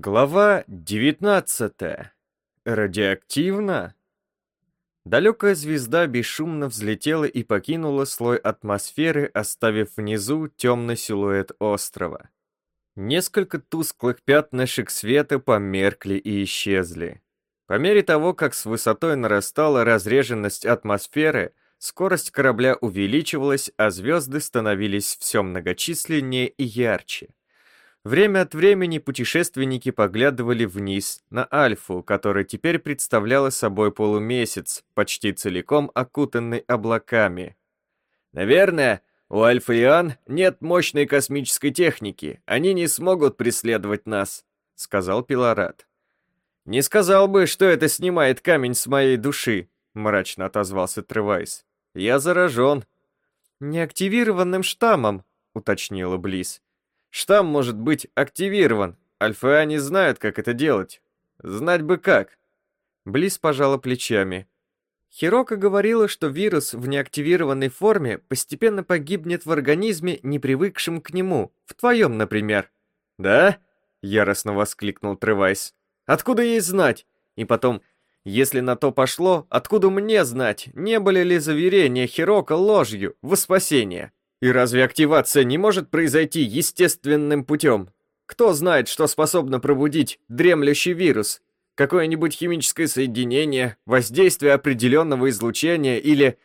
Глава 19. Радиоактивно? Далекая звезда бесшумно взлетела и покинула слой атмосферы, оставив внизу темный силуэт острова. Несколько тусклых пятнышек света померкли и исчезли. По мере того, как с высотой нарастала разреженность атмосферы, скорость корабля увеличивалась, а звезды становились все многочисленнее и ярче. Время от времени путешественники поглядывали вниз, на Альфу, которая теперь представляла собой полумесяц, почти целиком окутанный облаками. «Наверное, у Альфа и Ан нет мощной космической техники, они не смогут преследовать нас», — сказал Пилорат. «Не сказал бы, что это снимает камень с моей души», — мрачно отозвался Тревайс. «Я заражен». «Неактивированным штаммом», — уточнила Близ. Штамм может быть активирован. Альфа не знают, как это делать. Знать бы как. Близ пожала плечами. Хирока говорила, что вирус в неактивированной форме постепенно погибнет в организме, не привыкшем к нему. В твоем, например. «Да?» — яростно воскликнул Тревайс. «Откуда ей знать? И потом, если на то пошло, откуда мне знать, не были ли заверения Хирока ложью во спасение?» И разве активация не может произойти естественным путем? Кто знает, что способно пробудить дремлющий вирус? Какое-нибудь химическое соединение, воздействие определенного излучения или...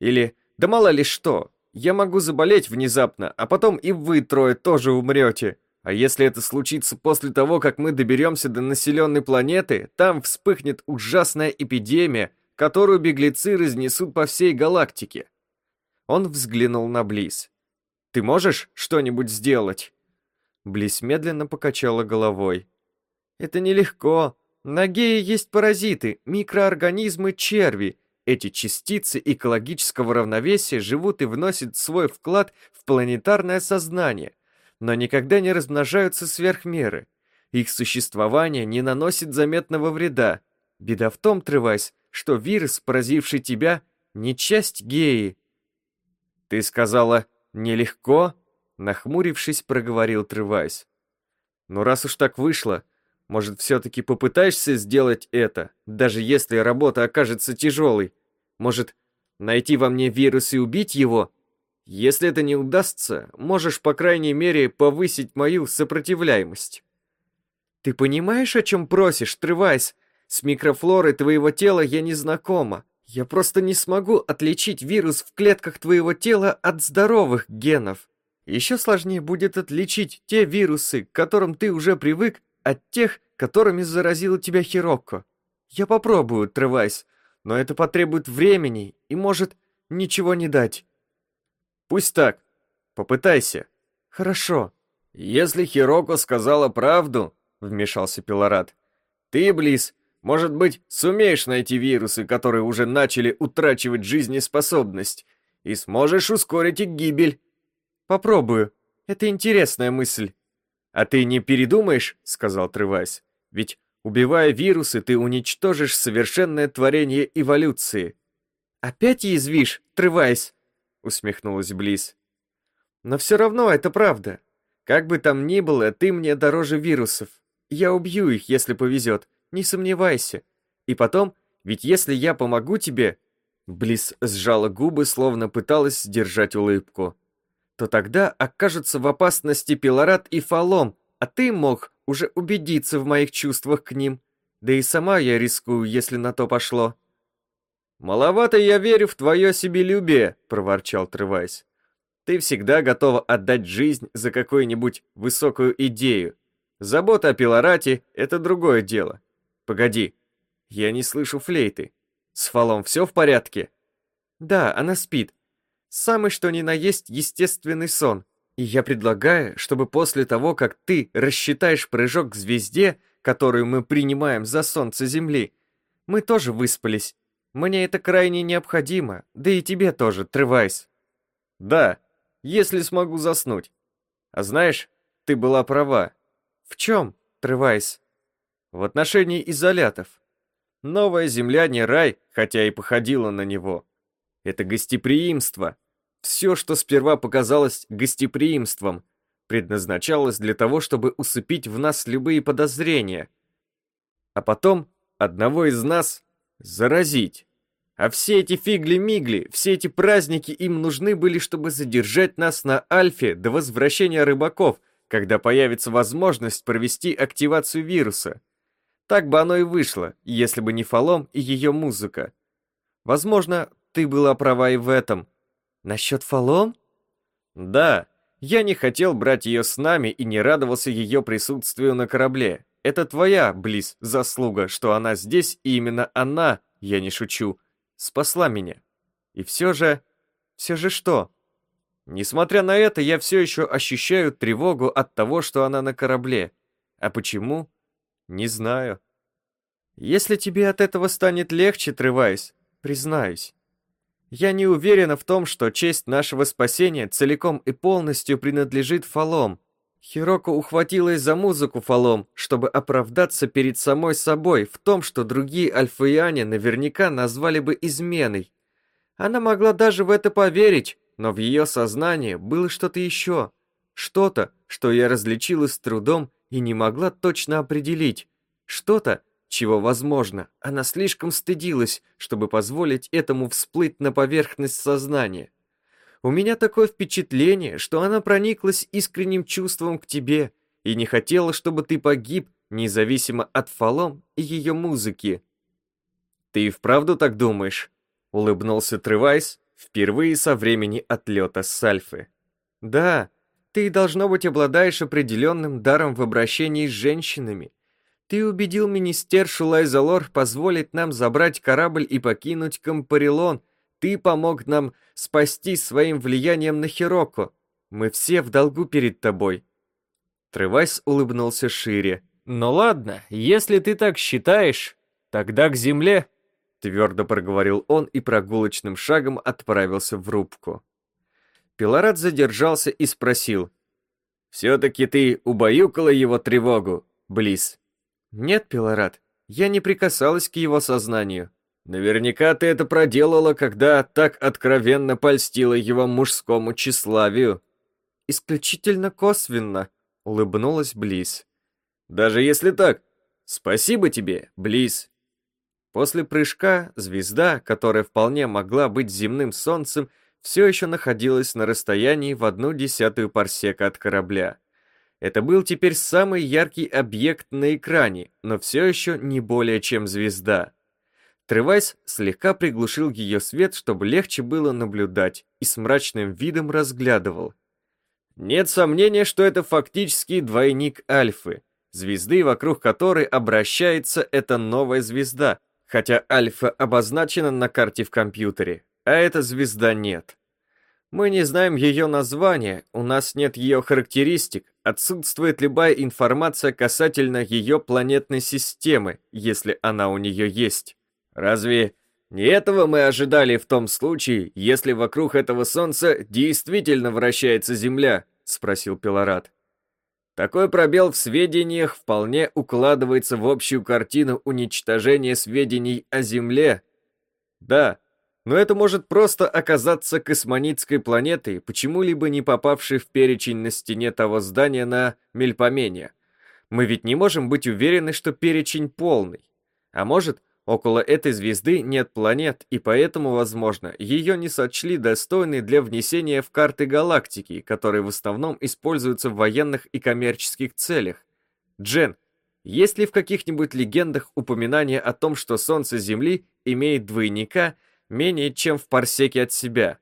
Или... Да мало ли что. Я могу заболеть внезапно, а потом и вы трое тоже умрете. А если это случится после того, как мы доберемся до населенной планеты, там вспыхнет ужасная эпидемия, которую беглецы разнесут по всей галактике. Он взглянул на Близ. «Ты можешь что-нибудь сделать?» Близ медленно покачала головой. «Это нелегко. На Гее есть паразиты, микроорганизмы, черви. Эти частицы экологического равновесия живут и вносят свой вклад в планетарное сознание, но никогда не размножаются сверх меры. Их существование не наносит заметного вреда. Беда в том, Тревайс, что вирус, поразивший тебя, не часть Геи, «Ты сказала, нелегко?» Нахмурившись, проговорил Тревайс. «Ну раз уж так вышло, может, все-таки попытаешься сделать это, даже если работа окажется тяжелой? Может, найти во мне вирус и убить его? Если это не удастся, можешь, по крайней мере, повысить мою сопротивляемость». «Ты понимаешь, о чем просишь, Тревайс? С микрофлорой твоего тела я не знакома. Я просто не смогу отличить вирус в клетках твоего тела от здоровых генов. Еще сложнее будет отличить те вирусы, к которым ты уже привык, от тех, которыми заразила тебя Хирокко. Я попробую, Тревайс, но это потребует времени и может ничего не дать. Пусть так. Попытайся. Хорошо. Если Хироко сказала правду, вмешался Пилорат, ты, Близ, может быть, сумеешь найти вирусы, которые уже начали утрачивать жизнеспособность, и сможешь ускорить их гибель. Попробую. Это интересная мысль. А ты не передумаешь, сказал Тревайс. Ведь, убивая вирусы, ты уничтожишь совершенное творение эволюции. Опять язвишь, Тревайс? Усмехнулась Близ. Но все равно это правда. Как бы там ни было, ты мне дороже вирусов. Я убью их, если повезет не сомневайся. И потом, ведь если я помогу тебе...» Близ сжала губы, словно пыталась сдержать улыбку. «То тогда окажутся в опасности Пилорат и Фалом, а ты мог уже убедиться в моих чувствах к ним. Да и сама я рискую, если на то пошло». «Маловато я верю в твое себелюбие», — проворчал Тревайс. «Ты всегда готова отдать жизнь за какую-нибудь высокую идею. Забота о Пилорате — это другое дело. Погоди, я не слышу флейты. С Фалом все в порядке? Да, она спит. Самый что ни на есть естественный сон. И я предлагаю, чтобы после того, как ты рассчитаешь прыжок к звезде, которую мы принимаем за солнце Земли, мы тоже выспались. Мне это крайне необходимо, да и тебе тоже, Тревайс. Да, если смогу заснуть. А знаешь, ты была права. В чем, Тревайс? В отношении изолятов. Новая земля не рай, хотя и походила на него. Это гостеприимство. Все, что сперва показалось гостеприимством. предназначалось для того, чтобы усыпить в нас любые подозрения, а потом одного из нас заразить. А все эти фигли-мигли, все эти праздники им нужны были, чтобы задержать нас на Альфе до возвращения рыбаков, когда появится возможность провести активацию вируса. Так бы оно и вышло, если бы не Фалом и ее музыка. Возможно, ты была права и в этом. Насчет Фалом? Да, я не хотел брать ее с нами и не радовался ее присутствию на корабле. Это твоя, Близ, заслуга, что она здесь, и именно она, я не шучу, спасла меня. И все же... Все же что? Несмотря на это, я все еще ощущаю тревогу от того, что она на корабле. А почему? Не знаю. Если тебе от этого станет легче, Тревайс, признаюсь. Я не уверена в том, что честь нашего спасения целиком и полностью принадлежит Фалом. Хироко ухватилась за музыку Фалом, чтобы оправдаться перед самой собой в том, что другие альфаяне наверняка назвали бы изменой. Она могла даже в это поверить, но в ее сознании было что-то еще. Что-то, что я различила с трудом и не могла точно определить. Что-то, чего, возможно, она слишком стыдилась, чтобы позволить этому всплыть на поверхность сознания. У меня такое впечатление, что она прониклась искренним чувством к тебе и не хотела, чтобы ты погиб, независимо от Фалом и ее музыки. «Ты и вправду так думаешь?» — улыбнулся Тревайс впервые со времени отлета с Альфы. «Да, ты, должно быть, обладаешь определенным даром в обращении с женщинами. Ты убедил министершу Лайзалор позволить нам забрать корабль и покинуть Кампарилон — ты помог нам спасти своим влиянием на Хироко. Мы все в долгу перед тобой». Тревайс улыбнулся шире. «Ну ладно, если ты так считаешь, тогда к земле», твердо проговорил он и прогулочным шагом отправился в рубку. Пилорат задержался и спросил. «Все-таки ты убаюкала его тревогу, Близ?» «Нет, Пилорат, я не прикасалась к его сознанию. Наверняка ты это проделала, когда так откровенно польстила его мужскому тщеславию. Исключительно косвенно, улыбнулась Близ. Даже если так, спасибо тебе, Близ. После прыжка звезда, которая вполне могла быть земным солнцем, все еще находилась на расстоянии в одну десятую парсека от корабля. Это был теперь самый яркий объект на экране, но все еще не более чем звезда. Тревайс слегка приглушил ее свет, чтобы легче было наблюдать, и с мрачным видом разглядывал. Нет сомнения, что это фактически двойник Альфы, звезды, вокруг которой обращается эта новая звезда, хотя Альфа обозначена на карте в компьютере, а эта звезда нет. Мы не знаем ее названия, у нас нет ее характеристик, отсутствует любая информация касательно ее планетной системы, если она у нее есть. Разве не этого мы ожидали в том случае, если вокруг этого солнца действительно вращается Земля? Спросил Пилорат. Такой пробел в сведениях вполне укладывается в общую картину уничтожения сведений о Земле. Да, но это может просто оказаться космонитской планетой, почему-либо не попавшей в перечень на стене того здания на Мельпомене. Мы ведь не можем быть уверены, что перечень полный. А может, Около этой звезды нет планет, и поэтому, возможно, ее не сочли достойной для внесения в карты галактики, которые в основном используются в военных и коммерческих целях. Джен, есть ли в каких-нибудь легендах упоминание о том, что Солнце Земли имеет двойника менее чем в парсеке от себя?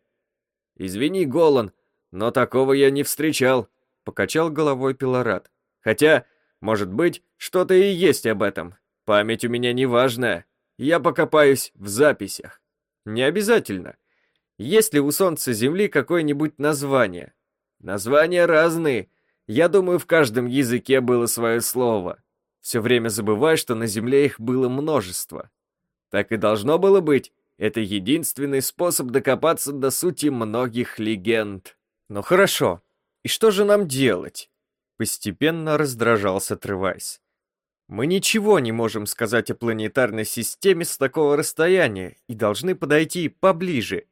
Извини, Голан, но такого я не встречал, покачал головой Пилорат. Хотя, может быть, что-то и есть об этом. Память у меня неважная. Я покопаюсь в записях. Не обязательно. Есть ли у Солнца Земли какое-нибудь название? Названия разные. Я думаю, в каждом языке было свое слово. Все время забываю, что на Земле их было множество. Так и должно было быть. Это единственный способ докопаться до сути многих легенд. Ну хорошо. И что же нам делать? Постепенно раздражался Тревайс. Мы ничего не можем сказать о планетарной системе с такого расстояния и должны подойти поближе.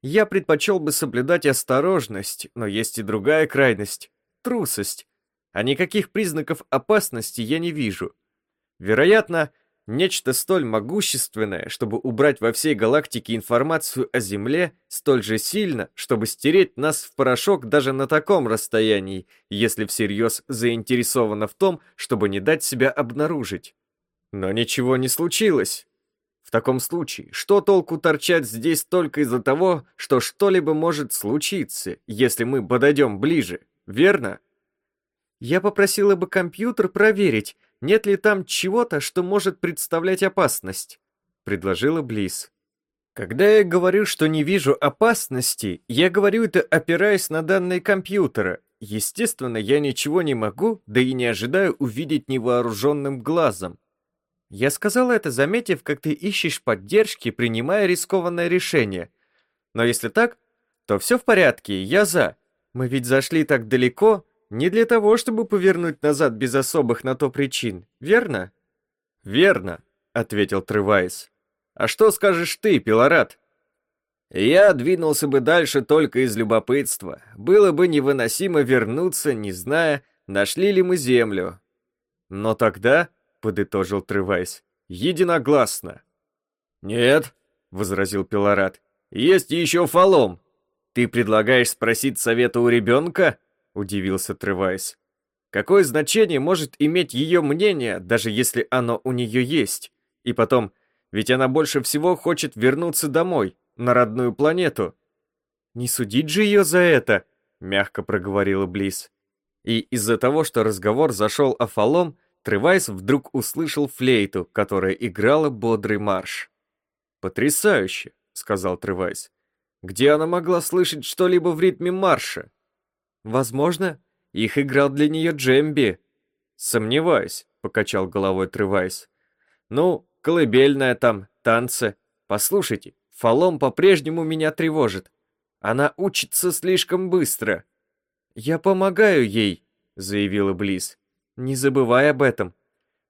Я предпочел бы соблюдать осторожность, но есть и другая крайность. трусость, а никаких признаков опасности я не вижу. Вероятно, нечто столь могущественное, чтобы убрать во всей галактике информацию о Земле, столь же сильно, чтобы стереть нас в порошок даже на таком расстоянии, если всерьез заинтересовано в том, чтобы не дать себя обнаружить. Но ничего не случилось. В таком случае, что толку торчать здесь только из-за того, что что-либо может случиться, если мы подойдем ближе, верно? Я попросила бы компьютер проверить, нет ли там чего-то, что может представлять опасность, предложила Близ. Когда я говорю, что не вижу опасности, я говорю это опираясь на данные компьютера. Естественно, я ничего не могу, да и не ожидаю увидеть невооруженным глазом. Я сказала это, заметив, как ты ищешь поддержки, принимая рискованное решение. Но если так, то все в порядке, я за. Мы ведь зашли так далеко, не для того, чтобы повернуть назад без особых на то причин, верно? Верно, ответил Тревайс. А что скажешь ты, Пилорат? Я двинулся бы дальше только из любопытства. Было бы невыносимо вернуться, не зная, нашли ли мы землю. Но тогда подытожил Тревайс. «Единогласно». «Нет», — возразил Пилорат, — «есть еще фалом». «Ты предлагаешь спросить совета у ребенка?» — удивился Тревайс. «Какое значение может иметь ее мнение, даже если оно у нее есть? И потом, ведь она больше всего хочет вернуться домой, на родную планету». «Не судить же ее за это», — мягко проговорила Близ. И из-за того, что разговор зашел о фалом, Тревайс вдруг услышал флейту, которая играла бодрый марш. «Потрясающе!» — сказал Тревайс. «Где она могла слышать что-либо в ритме марша?» «Возможно, их играл для нее Джемби». «Сомневаюсь», — покачал головой Тревайс. «Ну, колыбельная там, танцы. Послушайте, Фалом по-прежнему меня тревожит. Она учится слишком быстро». «Я помогаю ей», — заявила Близ. Не забывай об этом.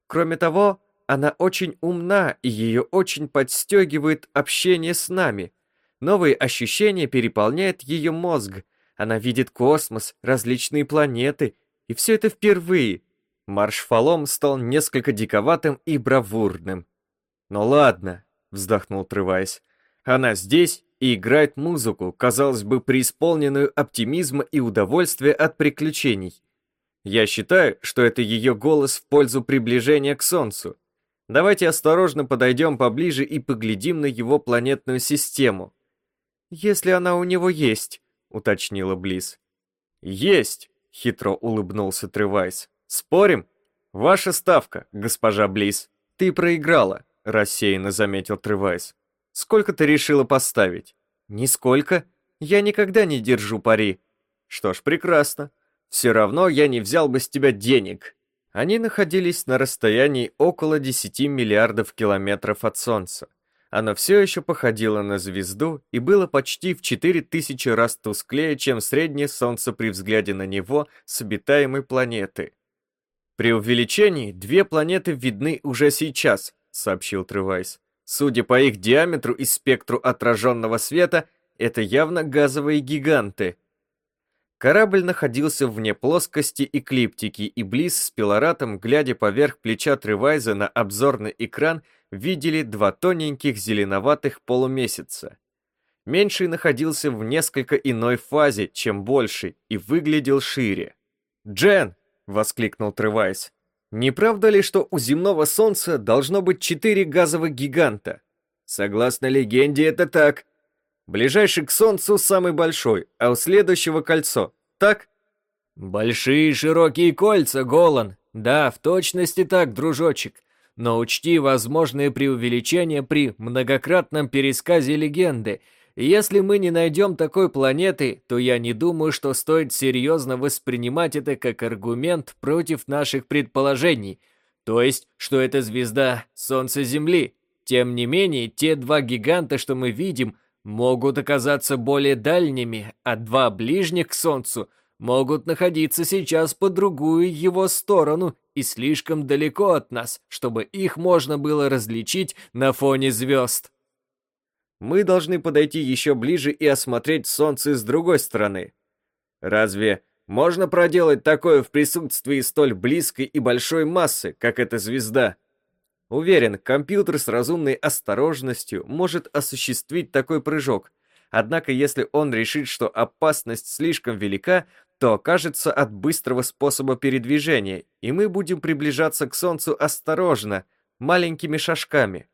Кроме того, она очень умна, и ее очень подстегивает общение с нами. Новые ощущения переполняют ее мозг. Она видит космос, различные планеты, и все это впервые. Марш Фалом стал несколько диковатым и бравурным. «Ну ладно», — вздохнул Трывайс. «Она здесь и играет музыку, казалось бы, преисполненную оптимизма и удовольствия от приключений. Я считаю, что это ее голос в пользу приближения к Солнцу. Давайте осторожно подойдем поближе и поглядим на его планетную систему. Если она у него есть, уточнила Близ. Есть, хитро улыбнулся Тревайс. Спорим? Ваша ставка, госпожа Близ. Ты проиграла, рассеянно заметил Тревайс. Сколько ты решила поставить? Нисколько. Я никогда не держу пари. Что ж, прекрасно. Все равно я не взял бы с тебя денег. Они находились на расстоянии около 10 миллиардов километров от Солнца. Оно все еще походило на звезду и было почти в 4000 раз тусклее, чем среднее Солнце при взгляде на него с обитаемой планеты. «При увеличении две планеты видны уже сейчас», — сообщил Тревайс. «Судя по их диаметру и спектру отраженного света, это явно газовые гиганты». Корабль находился вне плоскости эклиптики, и Близ с Пилоратом, глядя поверх плеча Тревайза на обзорный экран, видели два тоненьких зеленоватых полумесяца. Меньший находился в несколько иной фазе, чем больший, и выглядел шире. «Джен!» — воскликнул Тревайз. «Не правда ли, что у земного Солнца должно быть четыре газовых гиганта?» «Согласно легенде, это так», Ближайший к Солнцу самый большой, а у следующего кольцо. Так? Большие широкие кольца, Голан. Да, в точности так, дружочек. Но учти возможные преувеличения при многократном пересказе легенды. Если мы не найдем такой планеты, то я не думаю, что стоит серьезно воспринимать это как аргумент против наших предположений. То есть, что это звезда Солнца Земли. Тем не менее, те два гиганта, что мы видим – могут оказаться более дальними, а два ближних к Солнцу могут находиться сейчас по другую его сторону и слишком далеко от нас, чтобы их можно было различить на фоне звезд. Мы должны подойти еще ближе и осмотреть Солнце с другой стороны. Разве Можно проделать такое в присутствии столь близкой и большой массы, как эта звезда. Уверен, компьютер с разумной осторожностью может осуществить такой прыжок. Однако, если он решит, что опасность слишком велика, то окажется от быстрого способа передвижения, и мы будем приближаться к Солнцу осторожно, маленькими шажками.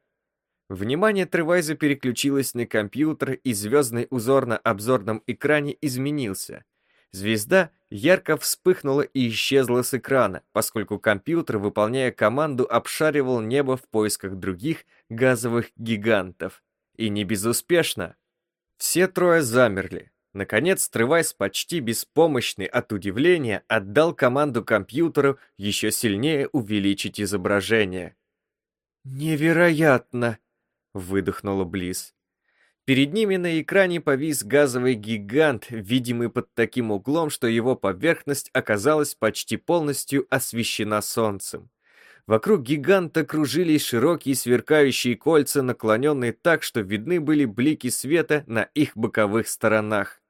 Внимание Тревайза переключилось на компьютер, и звездный узор на обзорном экране изменился. Звезда ярко вспыхнула и исчезла с экрана, поскольку компьютер, выполняя команду, обшаривал небо в поисках других газовых гигантов. И не безуспешно. Все трое замерли. Наконец, Тревайс, почти беспомощный от удивления, отдал команду компьютеру еще сильнее увеличить изображение. «Невероятно!» — выдохнула Близ. Перед ними на экране повис газовый гигант, видимый под таким углом, что его поверхность оказалась почти полностью освещена солнцем. Вокруг гиганта кружились широкие сверкающие кольца, наклоненные так, что видны были блики света на их боковых сторонах.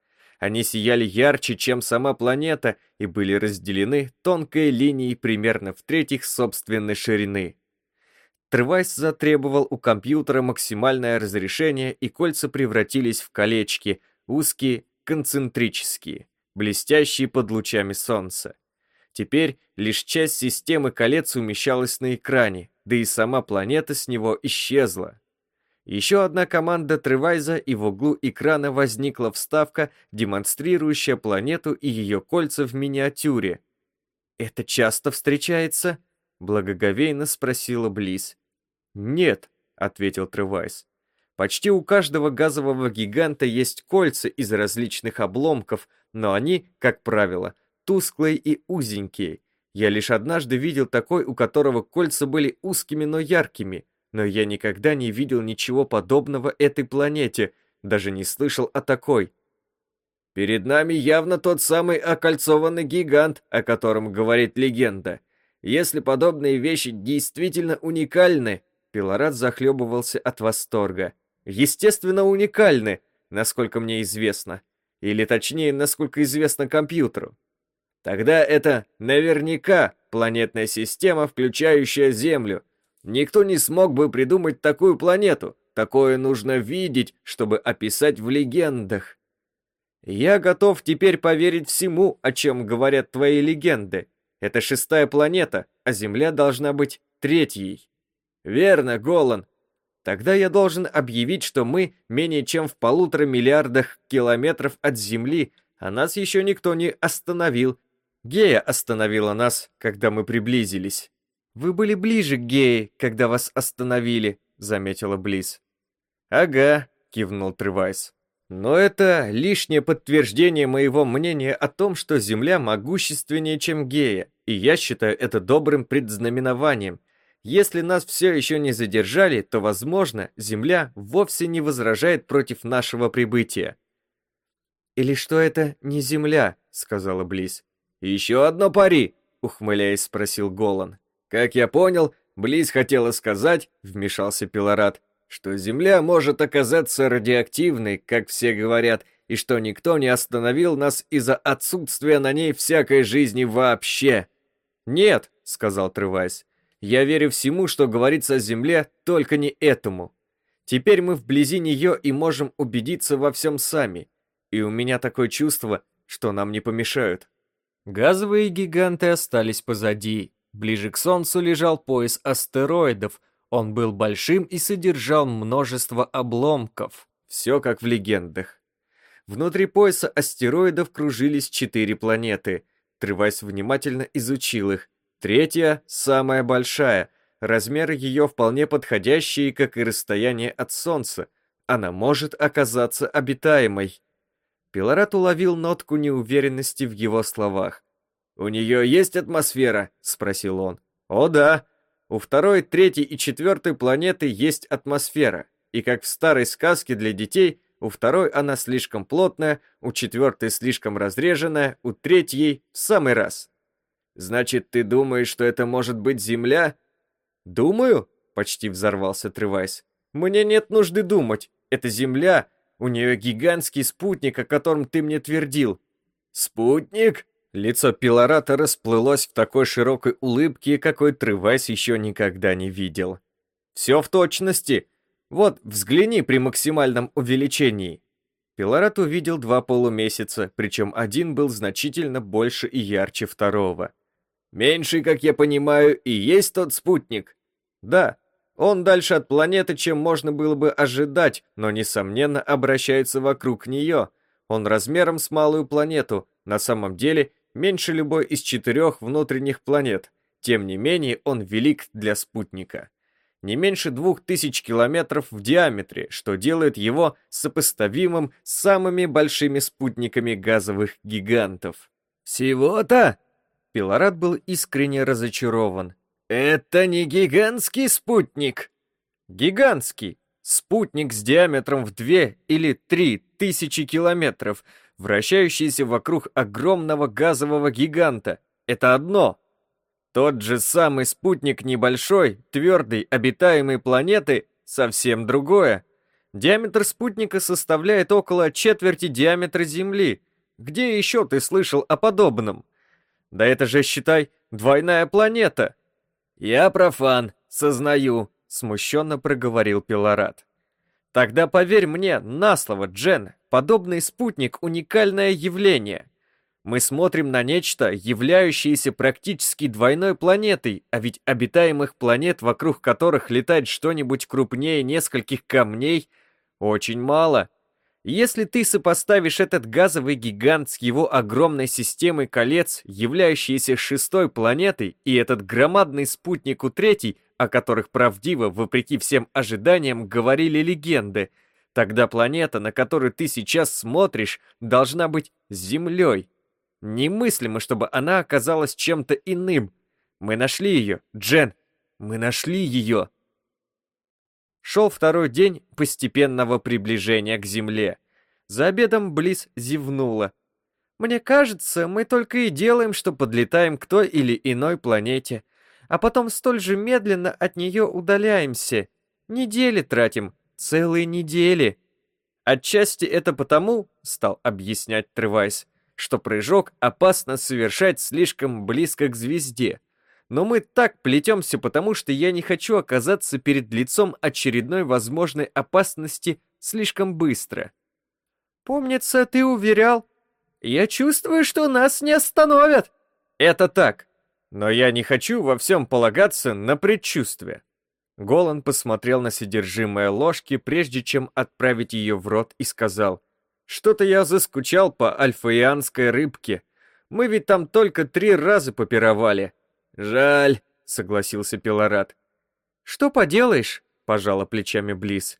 Они сияли ярче, чем сама планета, и были разделены тонкой линией примерно в третьих собственной ширины. Трвайс затребовал у компьютера максимальное разрешение, и кольца превратились в колечки, узкие, концентрические, блестящие под лучами солнца. Теперь лишь часть системы колец умещалась на экране, да и сама планета с него исчезла. Еще одна команда Тревайза, и в углу экрана возникла вставка, демонстрирующая планету и ее кольца в миниатюре. «Это часто встречается?» — благоговейно спросила Близ. «Нет», — ответил Тревайс. «Почти у каждого газового гиганта есть кольца из различных обломков, но они, как правило, тусклые и узенькие. Я лишь однажды видел такой, у которого кольца были узкими, но яркими, но я никогда не видел ничего подобного этой планете, даже не слышал о такой». «Перед нами явно тот самый окольцованный гигант, о котором говорит легенда. Если подобные вещи действительно уникальны, Пилорат захлебывался от восторга. Естественно, уникальны, насколько мне известно. Или точнее, насколько известно компьютеру. Тогда это наверняка планетная система, включающая Землю. Никто не смог бы придумать такую планету. Такое нужно видеть, чтобы описать в легендах. Я готов теперь поверить всему, о чем говорят твои легенды. Это шестая планета, а Земля должна быть третьей. Верно, Голан. Тогда я должен объявить, что мы менее чем в полутора миллиардах километров от Земли, а нас еще никто не остановил. Гея остановила нас, когда мы приблизились. Вы были ближе к Гее, когда вас остановили, заметила Близ. Ага, кивнул Тревайс. Но это лишнее подтверждение моего мнения о том, что Земля могущественнее, чем Гея, и я считаю это добрым предзнаменованием – если нас все еще не задержали, то, возможно, Земля вовсе не возражает против нашего прибытия. «Или что это не Земля?» — сказала Близ. «Еще одно пари!» — ухмыляясь, спросил Голан. «Как я понял, Близ хотела сказать, — вмешался Пилорат, — что Земля может оказаться радиоактивной, как все говорят, и что никто не остановил нас из-за отсутствия на ней всякой жизни вообще». «Нет», — сказал Тревайс, я верю всему, что говорится о Земле, только не этому. Теперь мы вблизи нее и можем убедиться во всем сами. И у меня такое чувство, что нам не помешают. Газовые гиганты остались позади. Ближе к Солнцу лежал пояс астероидов. Он был большим и содержал множество обломков. Все как в легендах. Внутри пояса астероидов кружились четыре планеты. Тревайс внимательно изучил их. Третья, самая большая, размеры ее вполне подходящие, как и расстояние от Солнца. Она может оказаться обитаемой. Пилорат уловил нотку неуверенности в его словах. «У нее есть атмосфера?» — спросил он. «О да. У второй, третьей и четвертой планеты есть атмосфера. И как в старой сказке для детей, у второй она слишком плотная, у четвертой слишком разреженная, у третьей в самый раз. Значит, ты думаешь, что это может быть Земля? Думаю, почти взорвался Тревайс. Мне нет нужды думать. Это Земля. У нее гигантский спутник, о котором ты мне твердил. Спутник? Лицо Пилората расплылось в такой широкой улыбке, какой Трывайс еще никогда не видел. «Все в точности. Вот, взгляни при максимальном увеличении». Пилорат увидел два полумесяца, причем один был значительно больше и ярче второго. «Меньший, как я понимаю, и есть тот спутник?» «Да, он дальше от планеты, чем можно было бы ожидать, но, несомненно, обращается вокруг нее. Он размером с малую планету, на самом деле меньше любой из четырех внутренних планет. Тем не менее, он велик для спутника. Не меньше двух тысяч километров в диаметре, что делает его сопоставимым с самыми большими спутниками газовых гигантов. «Всего-то?» Пилорат был искренне разочарован. «Это не гигантский спутник!» «Гигантский! Спутник с диаметром в две или три тысячи километров, вращающийся вокруг огромного газового гиганта. Это одно. Тот же самый спутник небольшой, твердой, обитаемой планеты — совсем другое. Диаметр спутника составляет около четверти диаметра Земли. Где еще ты слышал о подобном? Да это же, считай, двойная планета. Я профан, сознаю, смущенно проговорил Пилорат. Тогда поверь мне на слово, Джен, подобный спутник — уникальное явление. Мы смотрим на нечто, являющееся практически двойной планетой, а ведь обитаемых планет, вокруг которых летает что-нибудь крупнее нескольких камней, очень мало. Если ты сопоставишь этот газовый гигант с его огромной системой колец, являющейся шестой планетой, и этот громадный спутник у третьей, о которых правдиво, вопреки всем ожиданиям, говорили легенды. Тогда планета, на которую ты сейчас смотришь, должна быть Землей. Немыслимо, чтобы она оказалась чем-то иным. Мы нашли ее, Джен. Мы нашли ее. Шел второй день постепенного приближения к Земле. За обедом Близ зевнула. «Мне кажется, мы только и делаем, что подлетаем к той или иной планете а потом столь же медленно от нее удаляемся. Недели тратим, целые недели. Отчасти это потому, стал объяснять Тревайс, что прыжок опасно совершать слишком близко к звезде. Но мы так плетемся, потому что я не хочу оказаться перед лицом очередной возможной опасности слишком быстро. Помнится, ты уверял. Я чувствую, что нас не остановят. Это так. Но я не хочу во всем полагаться на предчувствие. Голан посмотрел на содержимое ложки, прежде чем отправить ее в рот, и сказал, «Что-то я заскучал по альфаианской рыбке. Мы ведь там только три раза попировали». «Жаль», — согласился Пилорат. «Что поделаешь?» — пожала плечами Близ.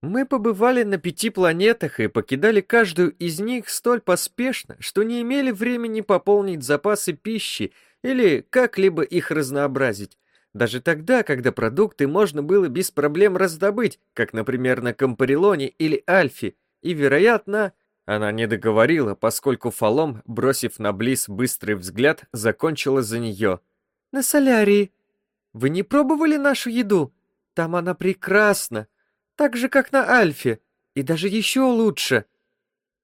«Мы побывали на пяти планетах и покидали каждую из них столь поспешно, что не имели времени пополнить запасы пищи или как-либо их разнообразить. Даже тогда, когда продукты можно было без проблем раздобыть, как, например, на Компарилоне или Альфе, и, вероятно, она не договорила, поскольку Фалом, бросив на Близ быстрый взгляд, закончила за нее. «На Солярии. Вы не пробовали нашу еду? Там она прекрасна. Так же, как на Альфе. И даже еще лучше».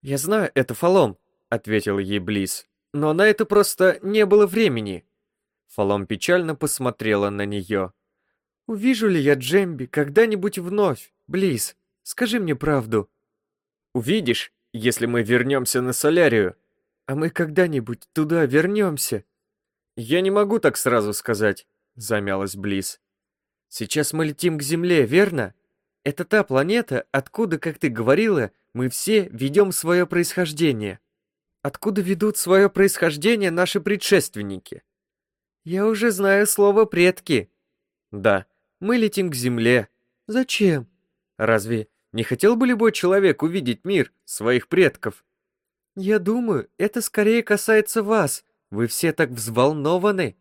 «Я знаю, это Фалом», — ответил ей Близ но на это просто не было времени. Фалом печально посмотрела на нее. «Увижу ли я Джемби когда-нибудь вновь, Близ? Скажи мне правду». «Увидишь, если мы вернемся на Солярию. А мы когда-нибудь туда вернемся?» «Я не могу так сразу сказать», — замялась Близ. «Сейчас мы летим к Земле, верно? Это та планета, откуда, как ты говорила, мы все ведем свое происхождение». Откуда ведут свое происхождение наши предшественники? Я уже знаю слово «предки». Да, мы летим к Земле. Зачем? Разве не хотел бы любой человек увидеть мир своих предков? Я думаю, это скорее касается вас. Вы все так взволнованы.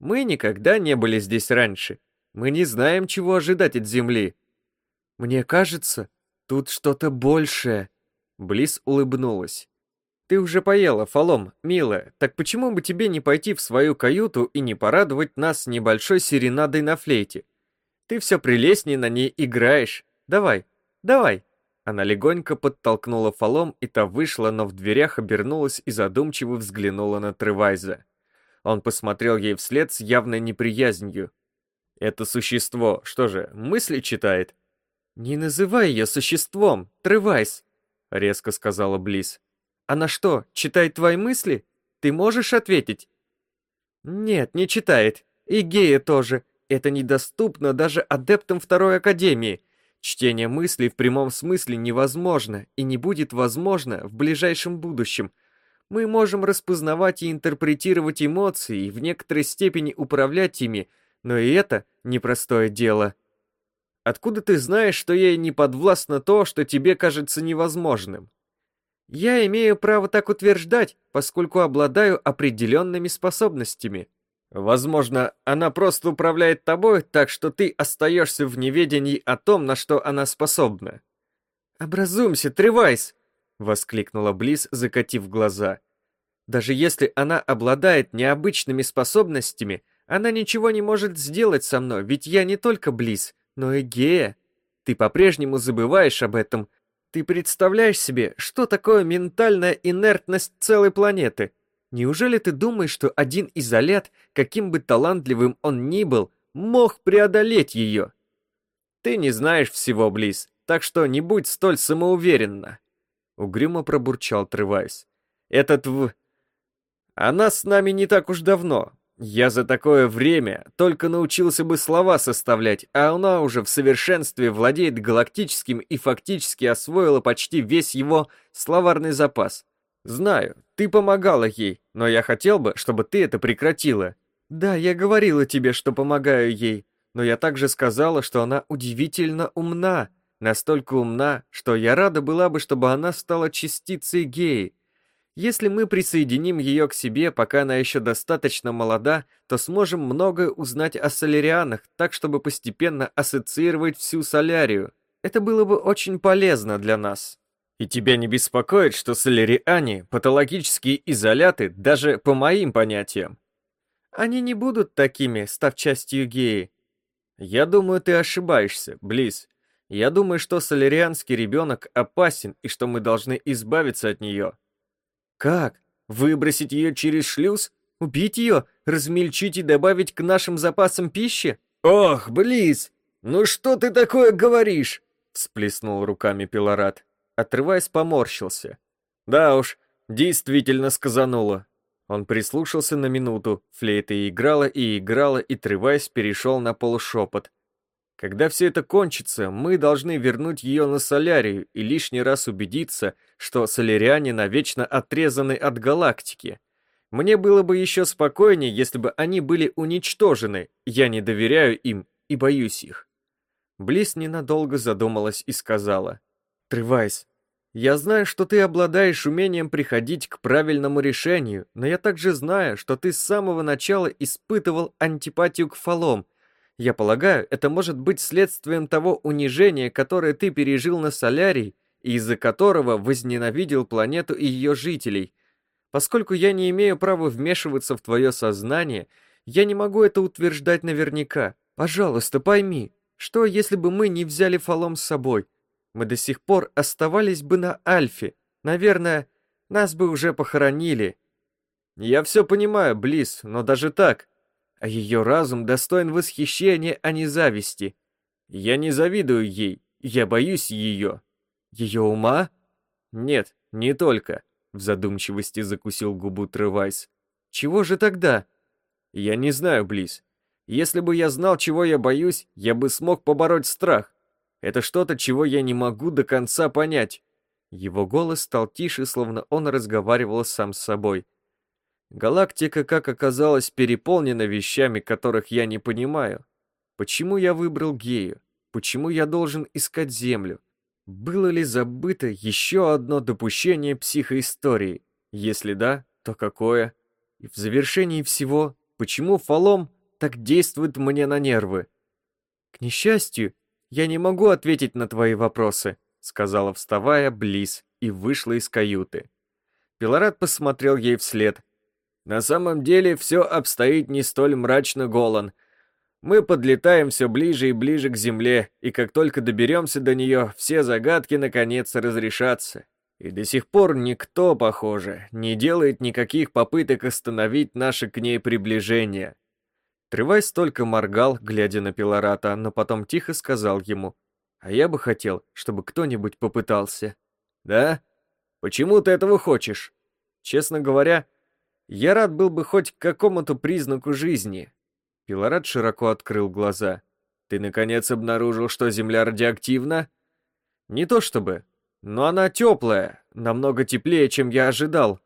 Мы никогда не были здесь раньше. Мы не знаем, чего ожидать от Земли. Мне кажется, тут что-то большее. Близ улыбнулась. Ты уже поела, Фалом, милая, так почему бы тебе не пойти в свою каюту и не порадовать нас небольшой серенадой на флейте? Ты все прелестнее на ней играешь. Давай, давай. Она легонько подтолкнула фалом, и та вышла, но в дверях обернулась и задумчиво взглянула на Тревайза. Он посмотрел ей вслед с явной неприязнью. «Это существо, что же, мысли читает?» «Не называй ее существом, Тревайз!» — резко сказала Близ. «Она что, читает твои мысли? Ты можешь ответить?» «Нет, не читает. И гея тоже. Это недоступно даже адептам Второй Академии. Чтение мыслей в прямом смысле невозможно и не будет возможно в ближайшем будущем. Мы можем распознавать и интерпретировать эмоции и в некоторой степени управлять ими, но и это непростое дело. Откуда ты знаешь, что ей не подвластно то, что тебе кажется невозможным? Я имею право так утверждать, поскольку обладаю определенными способностями. Возможно, она просто управляет тобой, так что ты остаешься в неведении о том, на что она способна. «Образумься, Тревайс!» — воскликнула Близ, закатив глаза. «Даже если она обладает необычными способностями, она ничего не может сделать со мной, ведь я не только Близ, но и Гея. Ты по-прежнему забываешь об этом. Ты представляешь себе, что такое ментальная инертность целой планеты?» Неужели ты думаешь, что один изолят, каким бы талантливым он ни был, мог преодолеть ее? Ты не знаешь всего, Близ, так что не будь столь самоуверенна. Угрюмо пробурчал Тревайс. Этот в... Она с нами не так уж давно. Я за такое время только научился бы слова составлять, а она уже в совершенстве владеет галактическим и фактически освоила почти весь его словарный запас. Знаю, ты помогала ей, но я хотел бы, чтобы ты это прекратила. Да, я говорила тебе, что помогаю ей, но я также сказала, что она удивительно умна. Настолько умна, что я рада была бы, чтобы она стала частицей геи. Если мы присоединим ее к себе, пока она еще достаточно молода, то сможем многое узнать о солярианах, так чтобы постепенно ассоциировать всю солярию. Это было бы очень полезно для нас. И тебя не беспокоит, что соляриане — патологические изоляты даже по моим понятиям? Они не будут такими, став частью геи. Я думаю, ты ошибаешься, Близ. Я думаю, что солярианский ребенок опасен и что мы должны избавиться от нее. Как? Выбросить ее через шлюз? Убить ее? Размельчить и добавить к нашим запасам пищи? Ох, Близ! Ну что ты такое говоришь? Всплеснул руками Пилорат. Отрываясь, поморщился. Да уж, действительно сказануло. Он прислушался на минуту, флейта играла и играла, и, трываясь, перешел на полушепот. Когда все это кончится, мы должны вернуть ее на солярию и лишний раз убедиться, что соляриане навечно отрезаны от галактики. Мне было бы еще спокойнее, если бы они были уничтожены. Я не доверяю им и боюсь их. Близ ненадолго задумалась и сказала. «Тревайс, я знаю, что ты обладаешь умением приходить к правильному решению, но я также знаю, что ты с самого начала испытывал антипатию к фалом. Я полагаю, это может быть следствием того унижения, которое ты пережил на Солярии, и из-за которого возненавидел планету и ее жителей. Поскольку я не имею права вмешиваться в твое сознание, я не могу это утверждать наверняка. Пожалуйста, пойми, что если бы мы не взяли фалом с собой? мы до сих пор оставались бы на Альфе. Наверное, нас бы уже похоронили. Я все понимаю, Близ, но даже так. А ее разум достоин восхищения, а не зависти. Я не завидую ей, я боюсь ее. Ее ума? Нет, не только. В задумчивости закусил губу Тревайс. Чего же тогда? Я не знаю, Близ. Если бы я знал, чего я боюсь, я бы смог побороть страх. Это что-то, чего я не могу до конца понять. Его голос стал тише, словно он разговаривал сам с собой. Галактика, как оказалось, переполнена вещами, которых я не понимаю. Почему я выбрал гею? Почему я должен искать Землю? Было ли забыто еще одно допущение психоистории? Если да, то какое? И в завершении всего, почему фалом так действует мне на нервы? К несчастью, «Я не могу ответить на твои вопросы», — сказала, вставая, Близ, и вышла из каюты. Пилорат посмотрел ей вслед. «На самом деле все обстоит не столь мрачно, Голан. Мы подлетаем все ближе и ближе к Земле, и как только доберемся до нее, все загадки наконец разрешатся. И до сих пор никто, похоже, не делает никаких попыток остановить наше к ней приближение. Тревайс только моргал, глядя на Пилората, но потом тихо сказал ему, «А я бы хотел, чтобы кто-нибудь попытался». «Да? Почему ты этого хочешь?» «Честно говоря, я рад был бы хоть к какому-то признаку жизни». Пилорат широко открыл глаза. «Ты, наконец, обнаружил, что Земля радиоактивна?» «Не то чтобы, но она теплая, намного теплее, чем я ожидал.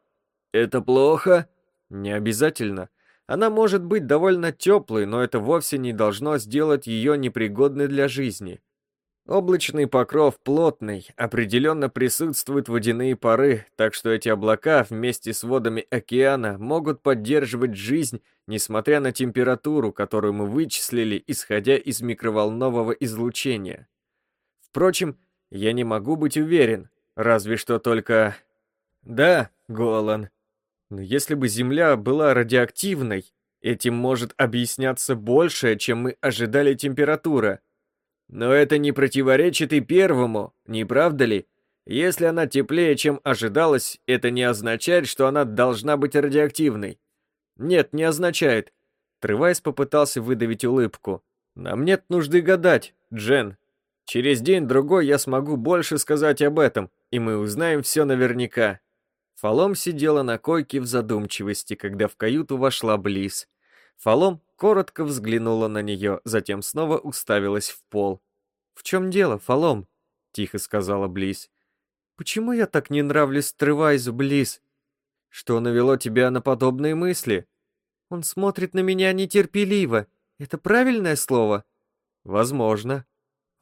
Это плохо? Не обязательно. Она может быть довольно теплой, но это вовсе не должно сделать ее непригодной для жизни. Облачный покров плотный, определенно присутствуют водяные пары, так что эти облака вместе с водами океана могут поддерживать жизнь, несмотря на температуру, которую мы вычислили, исходя из микроволнового излучения. Впрочем, я не могу быть уверен, разве что только... Да, Голан. Но если бы Земля была радиоактивной, этим может объясняться большее, чем мы ожидали температура. Но это не противоречит и первому, не правда ли? Если она теплее, чем ожидалось, это не означает, что она должна быть радиоактивной. Нет, не означает. Трывайс попытался выдавить улыбку. Нам нет нужды гадать, Джен. Через день-другой я смогу больше сказать об этом, и мы узнаем все наверняка». Фалом сидела на койке в задумчивости, когда в каюту вошла Близ. Фалом коротко взглянула на нее, затем снова уставилась в пол. «В чем дело, Фалом?» — тихо сказала Близ. «Почему я так не нравлюсь Тревайзу, Близ? Что навело тебя на подобные мысли?» «Он смотрит на меня нетерпеливо. Это правильное слово?» «Возможно»,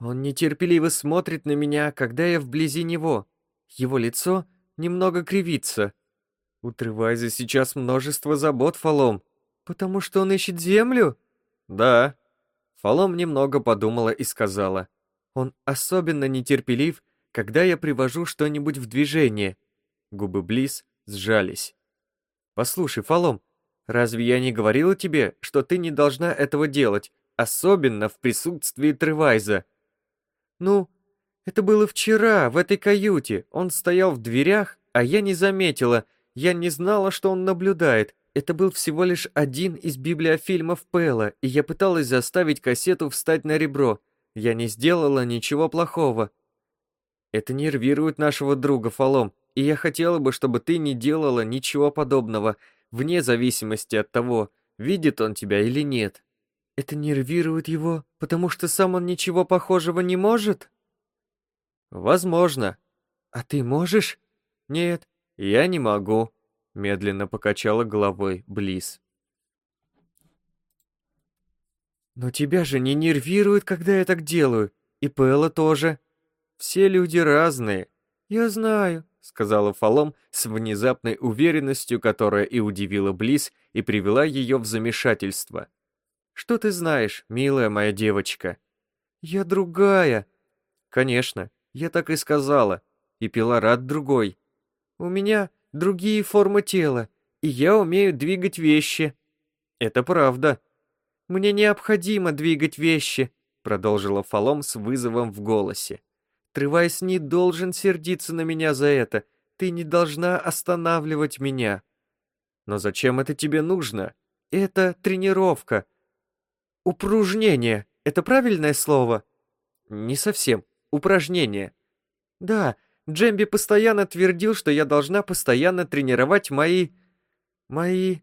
он нетерпеливо смотрит на меня, когда я вблизи него. Его лицо немного кривится. У Тревайза сейчас множество забот, Фалом. Потому что он ищет землю? Да. Фалом немного подумала и сказала. Он особенно нетерпелив, когда я привожу что-нибудь в движение. Губы Близ сжались. Послушай, Фалом, разве я не говорила тебе, что ты не должна этого делать, особенно в присутствии Тревайза? «Ну, это было вчера, в этой каюте. Он стоял в дверях, а я не заметила. Я не знала, что он наблюдает. Это был всего лишь один из библиофильмов Пэла, и я пыталась заставить кассету встать на ребро. Я не сделала ничего плохого. Это нервирует нашего друга Фалом, и я хотела бы, чтобы ты не делала ничего подобного, вне зависимости от того, видит он тебя или нет. Это нервирует его, потому что сам он ничего похожего не может? Возможно. А ты можешь? Нет, я не могу, медленно покачала головой Близ. Но тебя же не нервирует, когда я так делаю, и Пэла тоже. Все люди разные. Я знаю, сказала Фалом с внезапной уверенностью, которая и удивила Близ и привела ее в замешательство. Что ты знаешь, милая моя девочка? Я другая. Конечно, я так и сказала. И Пилорат другой. У меня другие формы тела, и я умею двигать вещи. Это правда. Мне необходимо двигать вещи, продолжила Фалом с вызовом в голосе. Трывайс не должен сердиться на меня за это. Ты не должна останавливать меня. Но зачем это тебе нужно? Это тренировка. Упружнение — это правильное слово? Не совсем. Упражнение. Да, Джемби постоянно твердил, что я должна постоянно тренировать мои... Мои...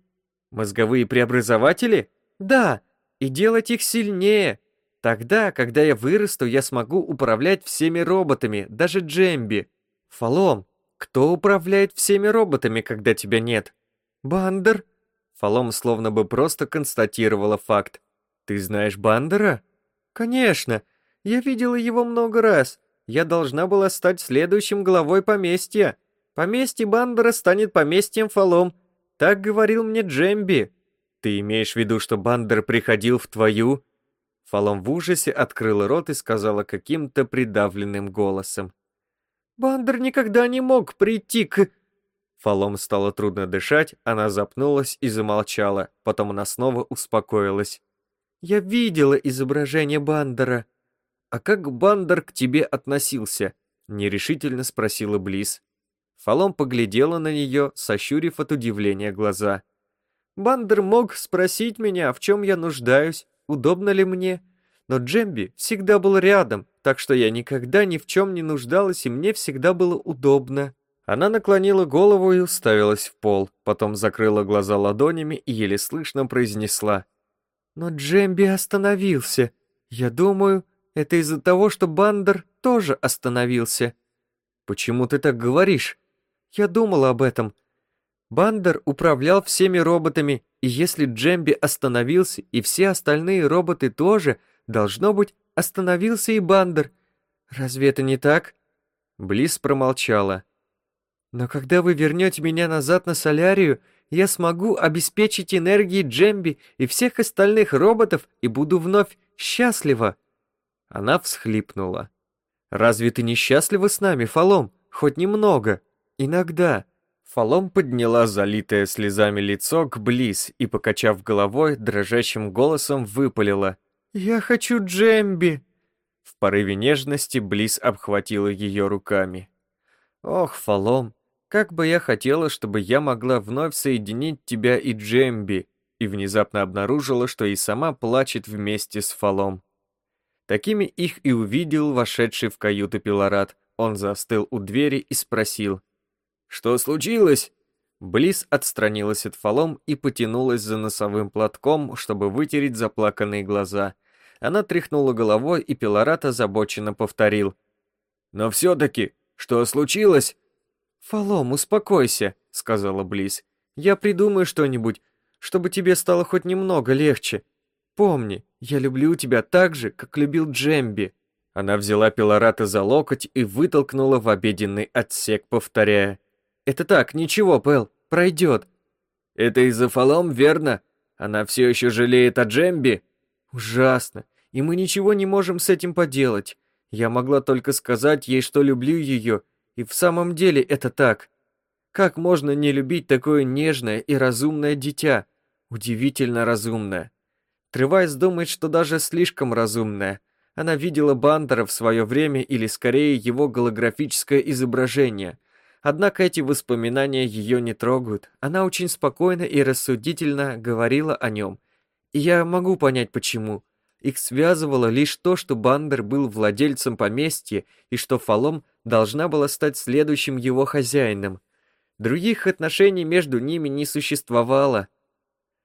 Мозговые преобразователи? Да, и делать их сильнее. Тогда, когда я вырасту, я смогу управлять всеми роботами, даже Джемби. Фалом, кто управляет всеми роботами, когда тебя нет? Бандер? Фалом словно бы просто констатировала факт. «Ты знаешь Бандера?» «Конечно. Я видела его много раз. Я должна была стать следующим главой поместья. Поместье Бандера станет поместьем Фалом. Так говорил мне Джемби». «Ты имеешь в виду, что Бандер приходил в твою?» Фалом в ужасе открыла рот и сказала каким-то придавленным голосом. «Бандер никогда не мог прийти к...» Фалом стало трудно дышать, она запнулась и замолчала, потом она снова успокоилась. Я видела изображение Бандера. А как Бандер к тебе относился? Нерешительно спросила Близ. Фалом поглядела на нее, сощурив от удивления глаза. Бандер мог спросить меня, в чем я нуждаюсь, удобно ли мне, но Джемби всегда был рядом, так что я никогда ни в чем не нуждалась, и мне всегда было удобно. Она наклонила голову и уставилась в пол, потом закрыла глаза ладонями и еле слышно произнесла. «Но Джемби остановился. Я думаю, это из-за того, что Бандер тоже остановился». «Почему ты так говоришь?» «Я думала об этом. Бандер управлял всеми роботами, и если Джемби остановился, и все остальные роботы тоже, должно быть, остановился и Бандер. Разве это не так?» Близ промолчала. Но когда вы вернете меня назад на Солярию, я смогу обеспечить энергией Джемби и всех остальных роботов и буду вновь счастлива. Она всхлипнула. «Разве ты не счастлива с нами, Фалом? Хоть немного. Иногда». Фалом подняла залитое слезами лицо к Близ и, покачав головой, дрожащим голосом выпалила. «Я хочу Джемби!» В порыве нежности Близ обхватила ее руками. «Ох, Фалом, как бы я хотела, чтобы я могла вновь соединить тебя и Джемби, и внезапно обнаружила, что и сама плачет вместе с Фалом. Такими их и увидел вошедший в каюту Пилорат. Он застыл у двери и спросил. «Что случилось?» Близ отстранилась от Фалом и потянулась за носовым платком, чтобы вытереть заплаканные глаза. Она тряхнула головой, и Пилорат озабоченно повторил. «Но все-таки, что случилось?» «Фалом, успокойся», — сказала Близ. «Я придумаю что-нибудь, чтобы тебе стало хоть немного легче. Помни, я люблю тебя так же, как любил Джемби». Она взяла Пилората за локоть и вытолкнула в обеденный отсек, повторяя. «Это так, ничего, Пэл, пройдет». «Это из-за Фалом, верно? Она все еще жалеет о Джемби?» «Ужасно, и мы ничего не можем с этим поделать. Я могла только сказать ей, что люблю ее, и в самом деле это так. Как можно не любить такое нежное и разумное дитя? Удивительно разумное. Тревайс думает, что даже слишком разумное. Она видела Бандера в свое время или скорее его голографическое изображение. Однако эти воспоминания ее не трогают. Она очень спокойно и рассудительно говорила о нем. И я могу понять почему. Их связывало лишь то, что Бандер был владельцем поместья и что Фалом должна была стать следующим его хозяином. Других отношений между ними не существовало.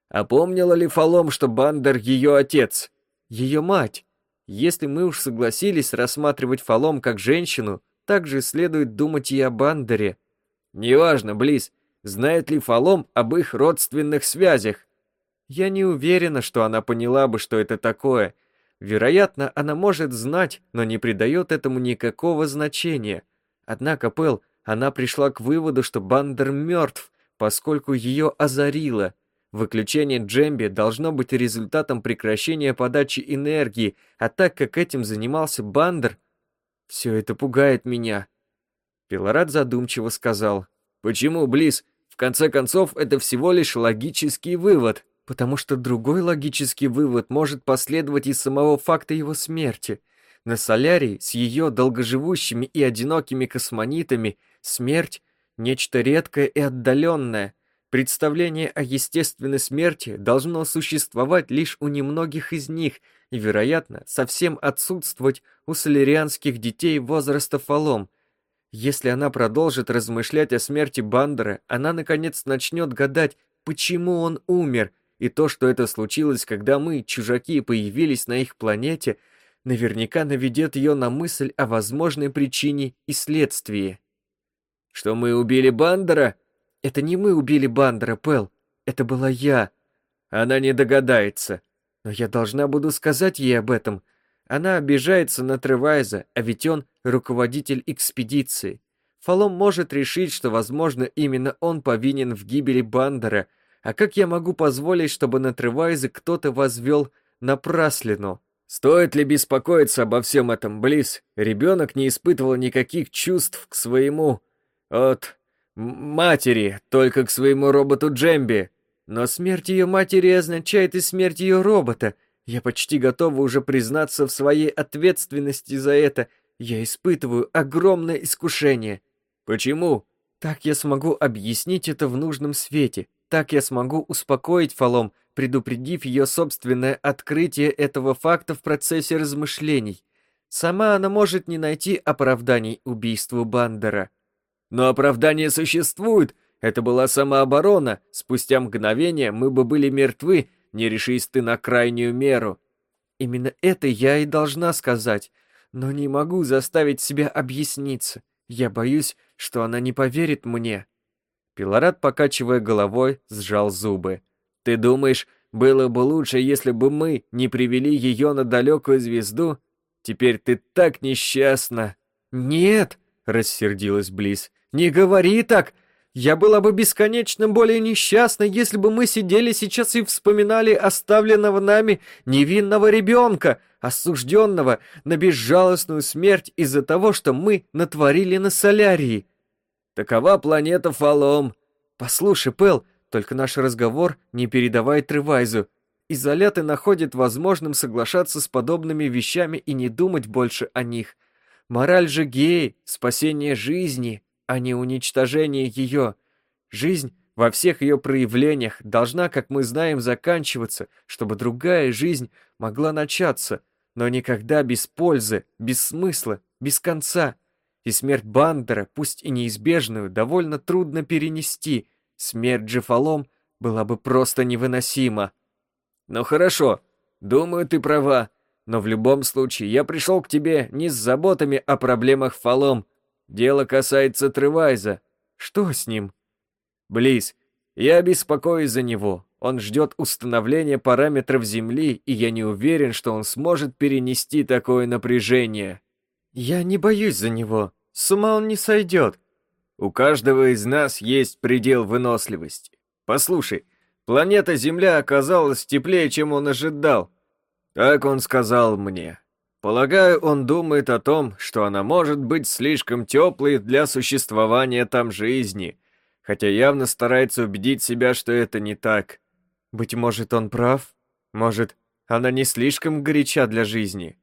А помнила ли Фалом, что Бандер ее отец? Ее мать? Если мы уж согласились рассматривать Фалом как женщину, также следует думать и о Бандере. Неважно, Близ, знает ли Фалом об их родственных связях. Я не уверена, что она поняла бы, что это такое — Вероятно, она может знать, но не придает этому никакого значения. Однако, Пэл, она пришла к выводу, что Бандер мертв, поскольку ее озарило. Выключение Джемби должно быть результатом прекращения подачи энергии, а так как этим занимался Бандер, все это пугает меня. Пилорат задумчиво сказал. «Почему, Близ? В конце концов, это всего лишь логический вывод» потому что другой логический вывод может последовать из самого факта его смерти. На Солярии с ее долгоживущими и одинокими космонитами смерть — нечто редкое и отдаленное. Представление о естественной смерти должно существовать лишь у немногих из них и, вероятно, совсем отсутствовать у солярианских детей возраста фалом. Если она продолжит размышлять о смерти Бандера, она, наконец, начнет гадать, почему он умер — и то, что это случилось, когда мы, чужаки, появились на их планете, наверняка наведет ее на мысль о возможной причине и следствии. Что мы убили Бандера? Это не мы убили Бандера, Пэл. Это была я. Она не догадается. Но я должна буду сказать ей об этом. Она обижается на Тревайза, а ведь он руководитель экспедиции. Фалом может решить, что, возможно, именно он повинен в гибели Бандера, а как я могу позволить, чтобы на Тревайзе кто-то возвел напраслину? Стоит ли беспокоиться обо всем этом, Близ? Ребенок не испытывал никаких чувств к своему... от... матери, только к своему роботу Джемби. Но смерть ее матери означает и смерть ее робота. Я почти готова уже признаться в своей ответственности за это. Я испытываю огромное искушение. Почему? Так я смогу объяснить это в нужном свете. Так я смогу успокоить Фалом, предупредив ее собственное открытие этого факта в процессе размышлений. Сама она может не найти оправданий убийству Бандера. Но оправдание существует. Это была самооборона. Спустя мгновение мы бы были мертвы, не решись ты на крайнюю меру. Именно это я и должна сказать, но не могу заставить себя объясниться. Я боюсь, что она не поверит мне. Пилорат, покачивая головой, сжал зубы. Ты думаешь, было бы лучше, если бы мы не привели ее на далекую звезду? Теперь ты так несчастна. Нет, рассердилась Близ. Не говори так. Я была бы бесконечно более несчастна, если бы мы сидели сейчас и вспоминали оставленного нами невинного ребенка, осужденного на безжалостную смерть из-за того, что мы натворили на солярии. Такова планета Фалом. Послушай, Пэл, только наш разговор не передавай Тревайзу. Изоляты находит возможным соглашаться с подобными вещами и не думать больше о них. Мораль же геи — спасение жизни — а не уничтожение ее. Жизнь во всех ее проявлениях должна, как мы знаем, заканчиваться, чтобы другая жизнь могла начаться, но никогда без пользы, без смысла, без конца. И смерть Бандера, пусть и неизбежную, довольно трудно перенести. Смерть Джефалом была бы просто невыносима. Ну хорошо, думаю, ты права, но в любом случае я пришел к тебе не с заботами о проблемах Фалом, Дело касается Тревайза. Что с ним? Близ, я беспокоюсь за него. Он ждет установления параметров Земли, и я не уверен, что он сможет перенести такое напряжение. Я не боюсь за него. С ума он не сойдет. У каждого из нас есть предел выносливости. Послушай, планета Земля оказалась теплее, чем он ожидал. Так он сказал мне. Полагаю, он думает о том, что она может быть слишком теплой для существования там жизни, хотя явно старается убедить себя, что это не так. Быть может, он прав? Может, она не слишком горяча для жизни?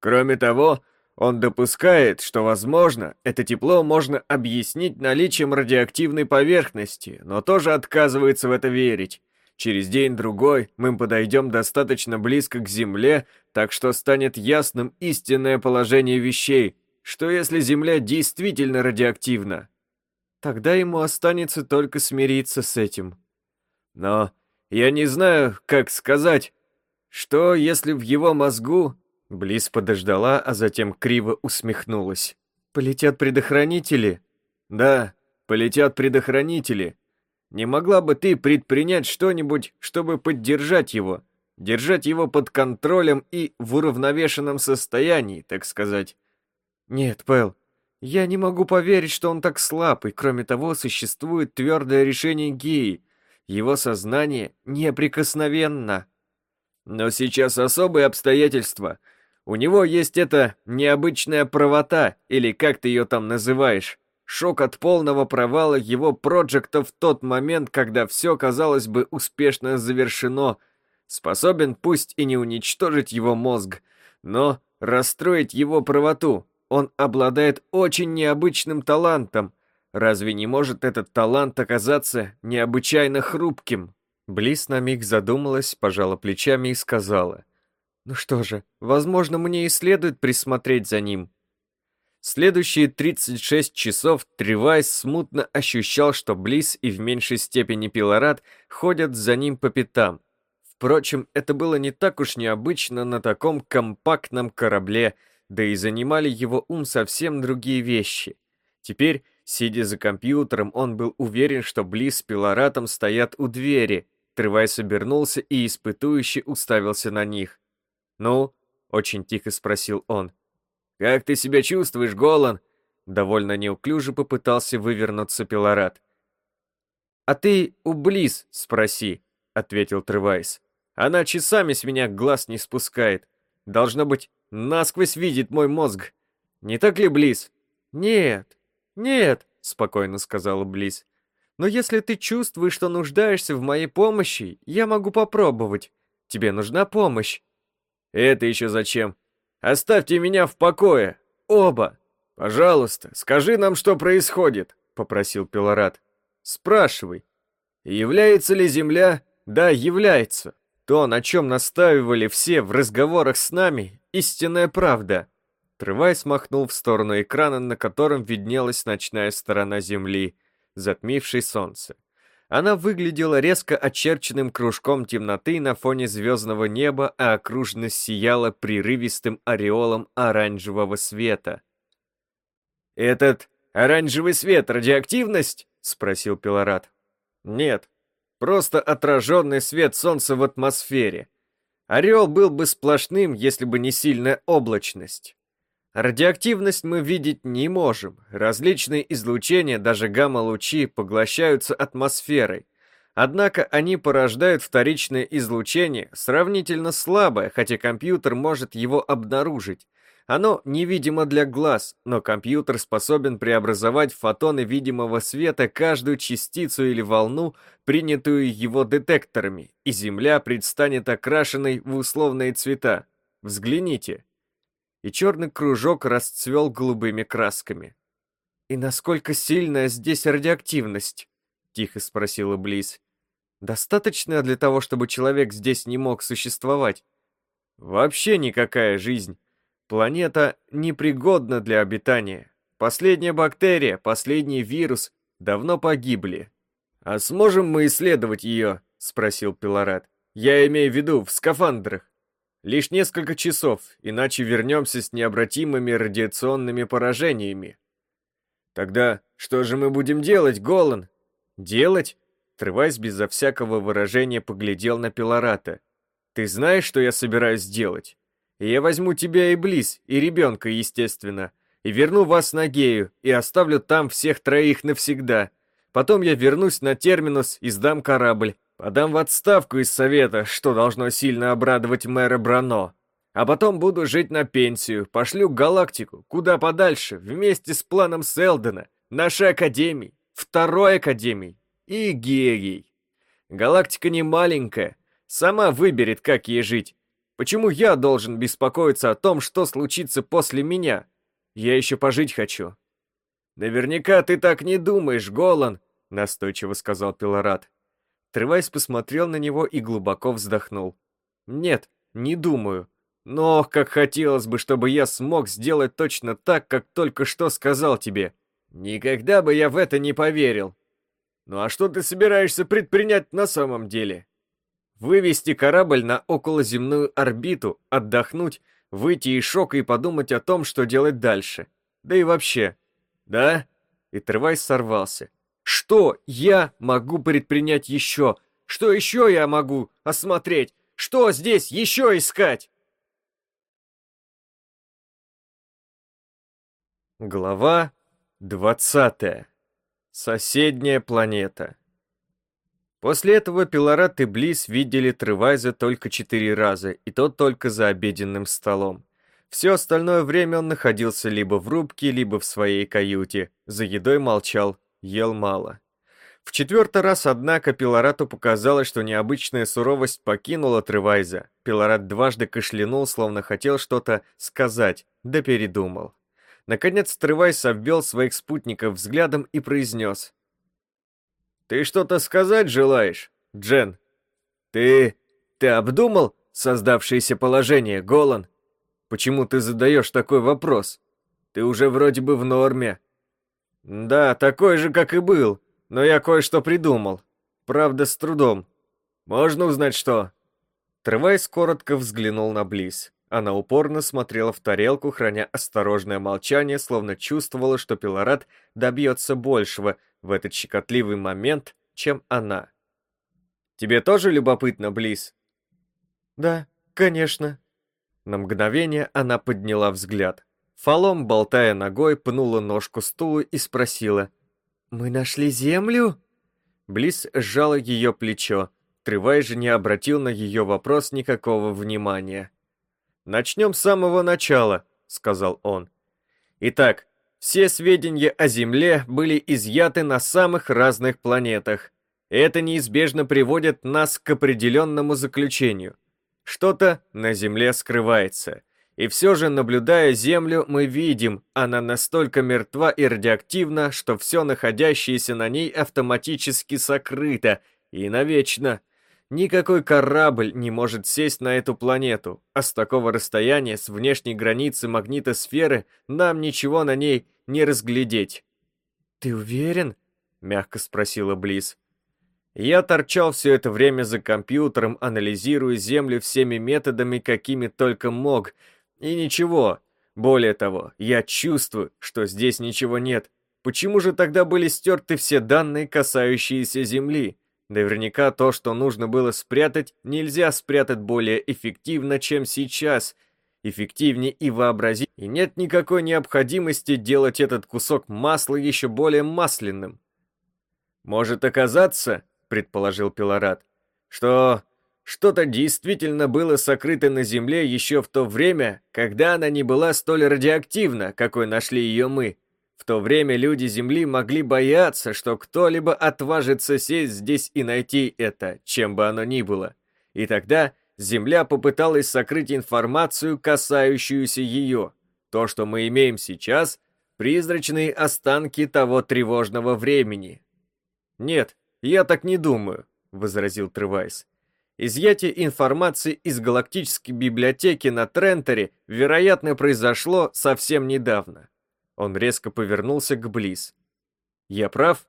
Кроме того, он допускает, что, возможно, это тепло можно объяснить наличием радиоактивной поверхности, но тоже отказывается в это верить. Через день-другой мы подойдем достаточно близко к Земле, так что станет ясным истинное положение вещей, что если Земля действительно радиоактивна. Тогда ему останется только смириться с этим. Но я не знаю, как сказать, что если в его мозгу... Близ подождала, а затем криво усмехнулась. «Полетят предохранители?» «Да, полетят предохранители. Не могла бы ты предпринять что-нибудь, чтобы поддержать его, держать его под контролем и в уравновешенном состоянии, так сказать?» «Нет, Пэл, я не могу поверить, что он так слаб, и кроме того, существует твердое решение геи. Его сознание неприкосновенно». «Но сейчас особые обстоятельства. У него есть эта необычная правота, или как ты ее там называешь. Шок от полного провала его проекта в тот момент, когда все, казалось бы, успешно завершено, способен пусть и не уничтожить его мозг, но расстроить его правоту. Он обладает очень необычным талантом. Разве не может этот талант оказаться необычайно хрупким? Близ на миг задумалась, пожала плечами и сказала. «Ну что же, возможно, мне и следует присмотреть за ним. Следующие 36 часов Тревайс смутно ощущал, что Близ и в меньшей степени Пилорат ходят за ним по пятам. Впрочем, это было не так уж необычно на таком компактном корабле, да и занимали его ум совсем другие вещи. Теперь, сидя за компьютером, он был уверен, что Близ с Пилоратом стоят у двери. Тревайс обернулся и испытующе уставился на них. «Ну?» — очень тихо спросил он. «Как ты себя чувствуешь, Голан?» Довольно неуклюже попытался вывернуться Пилорат. «А ты у Близ спроси», — ответил Тревайс. «Она часами с меня глаз не спускает. Должно быть, насквозь видит мой мозг. Не так ли, Близ?» «Нет, нет», — спокойно сказала Близ. «Но если ты чувствуешь, что нуждаешься в моей помощи, я могу попробовать. Тебе нужна помощь?» «Это еще зачем? Оставьте меня в покое! Оба! Пожалуйста, скажи нам, что происходит!» — попросил Пилорат. «Спрашивай. Является ли Земля?» «Да, является. То, на чем настаивали все в разговорах с нами, истинная правда». Трывай смахнул в сторону экрана, на котором виднелась ночная сторона Земли, затмившей солнце. Она выглядела резко очерченным кружком темноты на фоне звездного неба, а окружность сияла прерывистым ореолом оранжевого света. «Этот оранжевый свет — радиоактивность?» — спросил Пилорат. «Нет, просто отраженный свет солнца в атмосфере. Орел был бы сплошным, если бы не сильная облачность. Радиоактивность мы видеть не можем. Различные излучения, даже гамма-лучи, поглощаются атмосферой. Однако они порождают вторичное излучение, сравнительно слабое, хотя компьютер может его обнаружить. Оно невидимо для глаз, но компьютер способен преобразовать фотоны видимого света каждую частицу или волну, принятую его детекторами, и Земля предстанет окрашенной в условные цвета. Взгляните и черный кружок расцвел голубыми красками. «И насколько сильная здесь радиоактивность?» — тихо спросила Близ. «Достаточно для того, чтобы человек здесь не мог существовать?» «Вообще никакая жизнь. Планета непригодна для обитания. Последняя бактерия, последний вирус давно погибли. А сможем мы исследовать ее?» — спросил Пилорат. «Я имею в виду в скафандрах». Лишь несколько часов, иначе вернемся с необратимыми радиационными поражениями. Тогда что же мы будем делать, Голан? Делать? Трывайс безо всякого выражения поглядел на Пилората. Ты знаешь, что я собираюсь делать? я возьму тебя и Близ, и ребенка, естественно, и верну вас на Гею, и оставлю там всех троих навсегда. Потом я вернусь на терминус и сдам корабль, Подам в отставку из совета, что должно сильно обрадовать мэра Брано. А потом буду жить на пенсию, пошлю галактику, куда подальше, вместе с планом Селдена, нашей академии, второй академии и Геей. Галактика не маленькая, сама выберет, как ей жить. Почему я должен беспокоиться о том, что случится после меня? Я еще пожить хочу. Наверняка ты так не думаешь, Голан, настойчиво сказал Пилорат. Тревайс посмотрел на него и глубоко вздохнул. «Нет, не думаю. Но как хотелось бы, чтобы я смог сделать точно так, как только что сказал тебе. Никогда бы я в это не поверил. Ну а что ты собираешься предпринять на самом деле? Вывести корабль на околоземную орбиту, отдохнуть, выйти из шока и подумать о том, что делать дальше. Да и вообще. Да?» И Тревайс сорвался. Что я могу предпринять еще? Что еще я могу осмотреть? Что здесь еще искать? Глава 20. Соседняя планета. После этого Пилорат и Близ видели Тревайза только четыре раза, и то только за обеденным столом. Все остальное время он находился либо в рубке, либо в своей каюте, за едой молчал, ел мало. В четвертый раз, однако, Пилорату показалось, что необычная суровость покинула Тревайза. Пилорат дважды кашлянул, словно хотел что-то сказать, да передумал. Наконец Тревайз обвел своих спутников взглядом и произнес. «Ты что-то сказать желаешь, Джен? Ты... ты обдумал создавшееся положение, Голан? Почему ты задаешь такой вопрос? Ты уже вроде бы в норме, «Да, такой же, как и был, но я кое-что придумал. Правда, с трудом. Можно узнать, что?» Тревайс коротко взглянул на Близ. Она упорно смотрела в тарелку, храня осторожное молчание, словно чувствовала, что Пилорат добьется большего в этот щекотливый момент, чем она. «Тебе тоже любопытно, Близ?» «Да, конечно». На мгновение она подняла взгляд. Фалом, болтая ногой, пнула ножку стула и спросила. «Мы нашли землю?» Близ сжала ее плечо. Тревай же не обратил на ее вопрос никакого внимания. «Начнем с самого начала», — сказал он. «Итак, все сведения о Земле были изъяты на самых разных планетах. Это неизбежно приводит нас к определенному заключению. Что-то на Земле скрывается. И все же, наблюдая Землю, мы видим, она настолько мертва и радиоактивна, что все находящееся на ней автоматически сокрыто и навечно. Никакой корабль не может сесть на эту планету, а с такого расстояния, с внешней границы магнитосферы, нам ничего на ней не разглядеть. «Ты уверен?» — мягко спросила Близ. Я торчал все это время за компьютером, анализируя Землю всеми методами, какими только мог. И ничего. Более того, я чувствую, что здесь ничего нет. Почему же тогда были стерты все данные, касающиеся Земли? Наверняка то, что нужно было спрятать, нельзя спрятать более эффективно, чем сейчас. Эффективнее и вообразить, и нет никакой необходимости делать этот кусок масла еще более масляным. Может оказаться, предположил Пилорат, что что-то действительно было сокрыто на Земле еще в то время, когда она не была столь радиоактивна, какой нашли ее мы. В то время люди Земли могли бояться, что кто-либо отважится сесть здесь и найти это, чем бы оно ни было. И тогда Земля попыталась сокрыть информацию, касающуюся ее. То, что мы имеем сейчас, призрачные останки того тревожного времени. «Нет, я так не думаю», — возразил Тревайс. Изъятие информации из галактической библиотеки на Трентере, вероятно, произошло совсем недавно. Он резко повернулся к Близ. «Я прав?»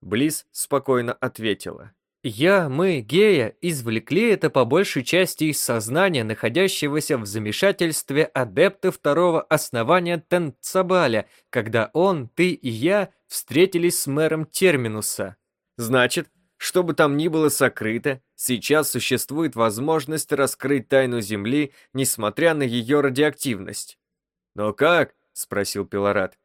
Близ спокойно ответила. «Я, мы, Гея, извлекли это по большей части из сознания, находящегося в замешательстве адепта второго основания Тенцабаля, когда он, ты и я встретились с мэром Терминуса». «Значит, что бы там ни было сокрыто, сейчас существует возможность раскрыть тайну Земли, несмотря на ее радиоактивность». «Но как?» спросил Пилорат.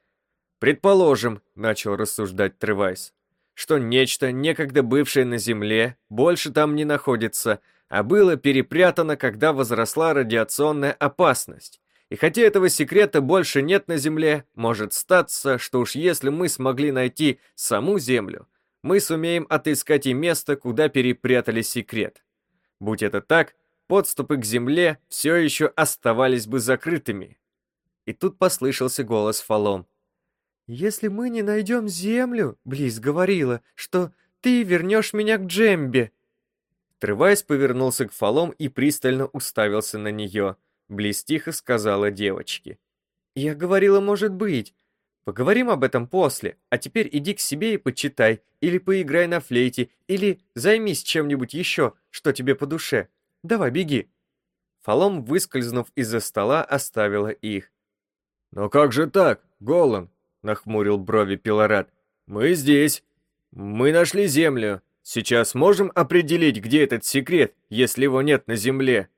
Предположим, начал рассуждать Тревайс, что нечто, некогда бывшее на Земле, больше там не находится, а было перепрятано, когда возросла радиационная опасность. И хотя этого секрета больше нет на Земле, может статься, что уж если мы смогли найти саму Землю, мы сумеем отыскать и место, куда перепрятали секрет. Будь это так, подступы к Земле все еще оставались бы закрытыми, и тут послышался голос Фалом. «Если мы не найдем землю, Близ говорила, что ты вернешь меня к Джембе». Тревайс повернулся к Фалом и пристально уставился на нее. Близ тихо сказала девочке. «Я говорила, может быть. Поговорим об этом после, а теперь иди к себе и почитай, или поиграй на флейте, или займись чем-нибудь еще, что тебе по душе. Давай, беги». Фалом, выскользнув из-за стола, оставила их. «Но как же так, Голан?» — нахмурил брови Пилорат. «Мы здесь. Мы нашли землю. Сейчас можем определить, где этот секрет, если его нет на земле?»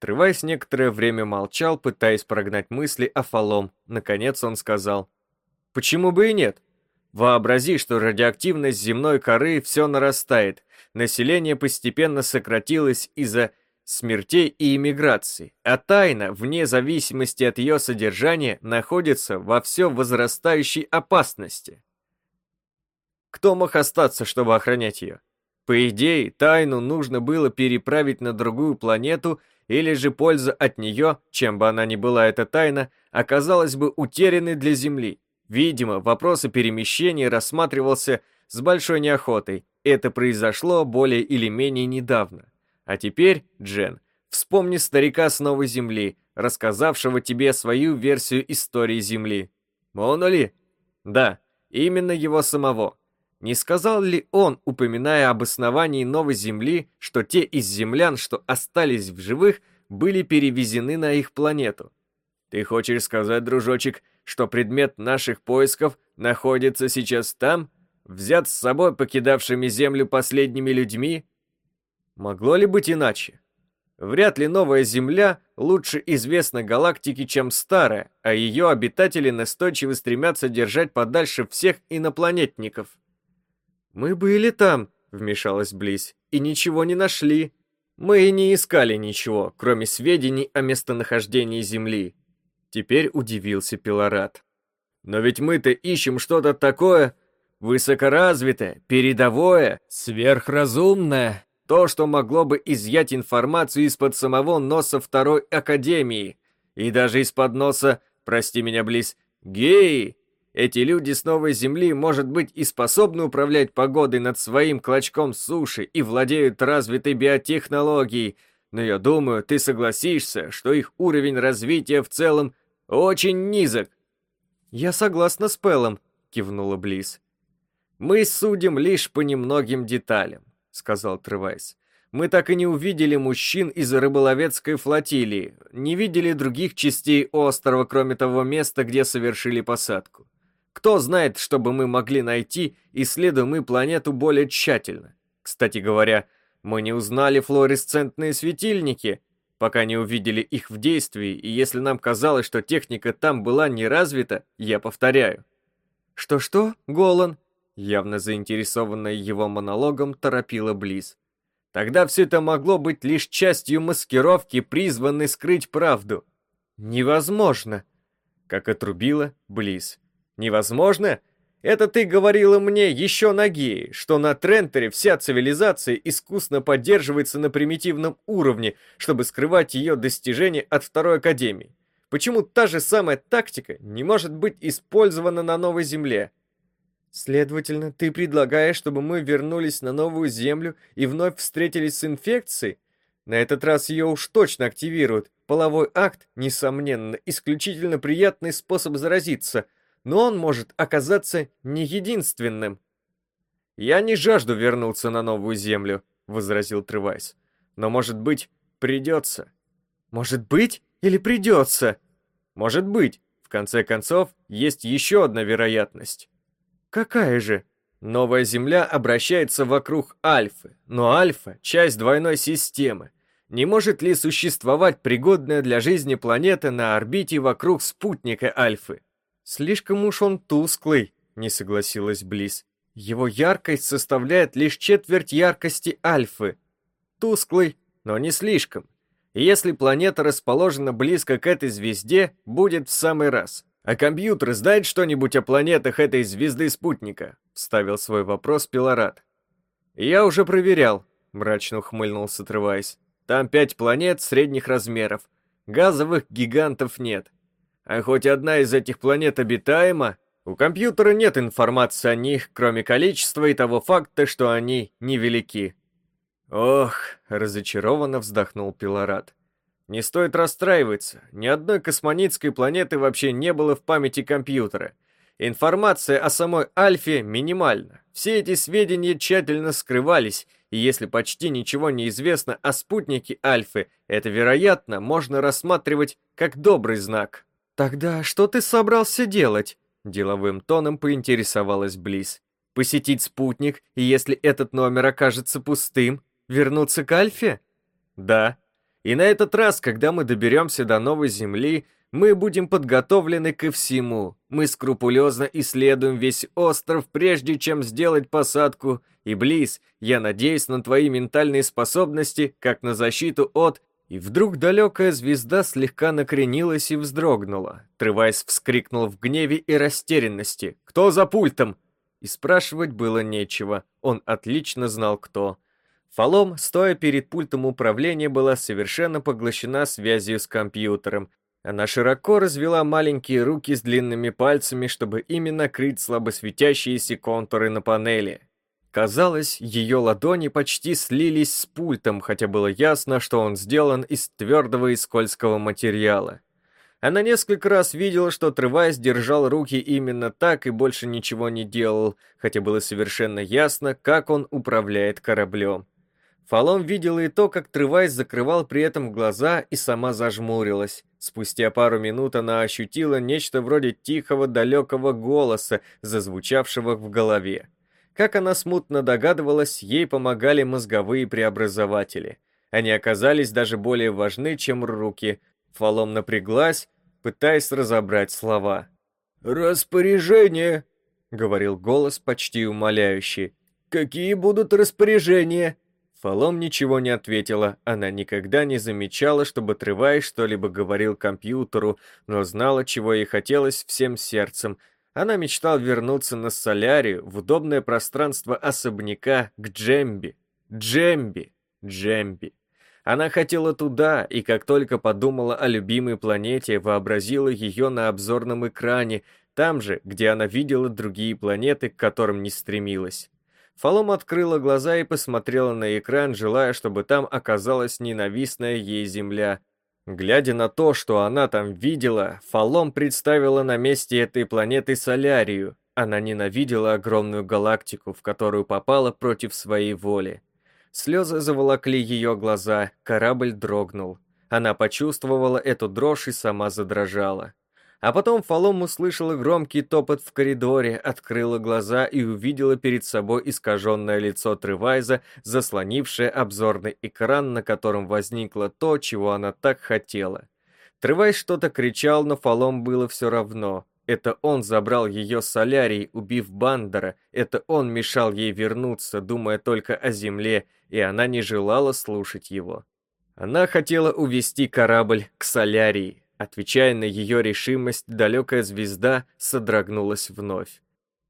Трывайс некоторое время молчал, пытаясь прогнать мысли о фалом. Наконец он сказал. «Почему бы и нет? Вообрази, что радиоактивность земной коры все нарастает. Население постепенно сократилось из-за смертей и иммиграции, а тайна, вне зависимости от ее содержания, находится во все возрастающей опасности. Кто мог остаться, чтобы охранять ее? По идее, тайну нужно было переправить на другую планету, или же польза от нее, чем бы она ни была эта тайна, оказалась бы утерянной для Земли. Видимо, вопрос о перемещении рассматривался с большой неохотой. Это произошло более или менее недавно. А теперь, Джен, вспомни старика с Новой Земли, рассказавшего тебе свою версию истории Земли. Моно ли? Да, именно его самого. Не сказал ли он, упоминая об основании Новой Земли, что те из землян, что остались в живых, были перевезены на их планету? Ты хочешь сказать, дружочек, что предмет наших поисков находится сейчас там, взят с собой покидавшими Землю последними людьми, Могло ли быть иначе? Вряд ли новая Земля лучше известна галактике, чем старая, а ее обитатели настойчиво стремятся держать подальше всех инопланетников. «Мы были там», — вмешалась Близ, — «и ничего не нашли. Мы и не искали ничего, кроме сведений о местонахождении Земли». Теперь удивился Пилорат. «Но ведь мы-то ищем что-то такое высокоразвитое, передовое, сверхразумное», то, что могло бы изъять информацию из-под самого носа Второй Академии. И даже из-под носа, прости меня, Близ, геи. Эти люди с новой земли, может быть, и способны управлять погодой над своим клочком суши и владеют развитой биотехнологией, но я думаю, ты согласишься, что их уровень развития в целом очень низок. Я согласна с Пелом, кивнула Близ. Мы судим лишь по немногим деталям, сказал Тревайс. Мы так и не увидели мужчин из рыболовецкой флотилии, не видели других частей острова, кроме того места, где совершили посадку. Кто знает, что бы мы могли найти, исследуя мы планету более тщательно. Кстати говоря, мы не узнали флуоресцентные светильники, пока не увидели их в действии, и если нам казалось, что техника там была не развита, я повторяю. Что-что, Голан? Явно заинтересованная его монологом, торопила Близ. Тогда все это могло быть лишь частью маскировки, призванной скрыть правду. Невозможно. Как отрубила Близ. Невозможно? Это ты говорила мне еще на геи, что на Трентере вся цивилизация искусно поддерживается на примитивном уровне, чтобы скрывать ее достижения от Второй Академии. Почему та же самая тактика не может быть использована на Новой Земле? Следовательно, ты предлагаешь, чтобы мы вернулись на Новую Землю и вновь встретились с инфекцией? На этот раз ее уж точно активируют. Половой акт, несомненно, исключительно приятный способ заразиться – но он может оказаться не единственным. «Я не жажду вернуться на новую землю», — возразил Тревайс. «Но, может быть, придется». «Может быть или придется?» «Может быть. В конце концов, есть еще одна вероятность». «Какая же?» Новая Земля обращается вокруг Альфы, но Альфа — часть двойной системы. Не может ли существовать пригодная для жизни планета на орбите вокруг спутника Альфы? «Слишком уж он тусклый», — не согласилась Близ. «Его яркость составляет лишь четверть яркости Альфы». «Тусклый, но не слишком. Если планета расположена близко к этой звезде, будет в самый раз. А компьютер знает что-нибудь о планетах этой звезды-спутника?» — вставил свой вопрос Пилорат. «Я уже проверял», — мрачно ухмыльнулся Тревайс. «Там пять планет средних размеров. Газовых гигантов нет. А хоть одна из этих планет обитаема, у компьютера нет информации о них, кроме количества и того факта, что они невелики. Ох, разочарованно вздохнул Пилорат. Не стоит расстраиваться, ни одной космонитской планеты вообще не было в памяти компьютера. Информация о самой Альфе минимальна. Все эти сведения тщательно скрывались, и если почти ничего не известно о спутнике Альфы, это, вероятно, можно рассматривать как добрый знак. «Тогда что ты собрался делать?» Деловым тоном поинтересовалась Близ. «Посетить спутник, и если этот номер окажется пустым, вернуться к Альфе?» «Да. И на этот раз, когда мы доберемся до новой Земли, мы будем подготовлены ко всему. Мы скрупулезно исследуем весь остров, прежде чем сделать посадку. И, Близ, я надеюсь на твои ментальные способности, как на защиту от и вдруг далекая звезда слегка накренилась и вздрогнула. Тревайс вскрикнул в гневе и растерянности. «Кто за пультом?» И спрашивать было нечего. Он отлично знал, кто. Фалом, стоя перед пультом управления, была совершенно поглощена связью с компьютером. Она широко развела маленькие руки с длинными пальцами, чтобы именно крыть слабо светящиеся контуры на панели. Казалось, ее ладони почти слились с пультом, хотя было ясно, что он сделан из твердого и скользкого материала. Она несколько раз видела, что Тревайс держал руки именно так и больше ничего не делал, хотя было совершенно ясно, как он управляет кораблем. Фалом видела и то, как Тревайс закрывал при этом глаза и сама зажмурилась. Спустя пару минут она ощутила нечто вроде тихого далекого голоса, зазвучавшего в голове. Как она смутно догадывалась, ей помогали мозговые преобразователи. Они оказались даже более важны, чем руки. Фалом напряглась, пытаясь разобрать слова. «Распоряжение!» — говорил голос почти умоляющий. «Какие будут распоряжения?» Фалом ничего не ответила, она никогда не замечала, чтобы Тревай что-либо говорил компьютеру, но знала, чего ей хотелось всем сердцем, она мечтала вернуться на Солярию в удобное пространство особняка к Джемби. Джемби! Джемби. Она хотела туда, и как только подумала о любимой планете, вообразила ее на обзорном экране, там же, где она видела другие планеты, к которым не стремилась. Фалом открыла глаза и посмотрела на экран, желая, чтобы там оказалась ненавистная ей Земля. Глядя на то, что она там видела, Фалом представила на месте этой планеты Солярию. Она ненавидела огромную галактику, в которую попала против своей воли. Слезы заволокли ее глаза, корабль дрогнул. Она почувствовала эту дрожь и сама задрожала. А потом Фалом услышала громкий топот в коридоре, открыла глаза и увидела перед собой искаженное лицо Тревайза, заслонившее обзорный экран, на котором возникло то, чего она так хотела. Тревайз что-то кричал, но Фалом было все равно. Это он забрал ее с солярий, убив Бандера. Это он мешал ей вернуться, думая только о земле, и она не желала слушать его. Она хотела увести корабль к солярии. Отвечая на ее решимость, далекая звезда содрогнулась вновь.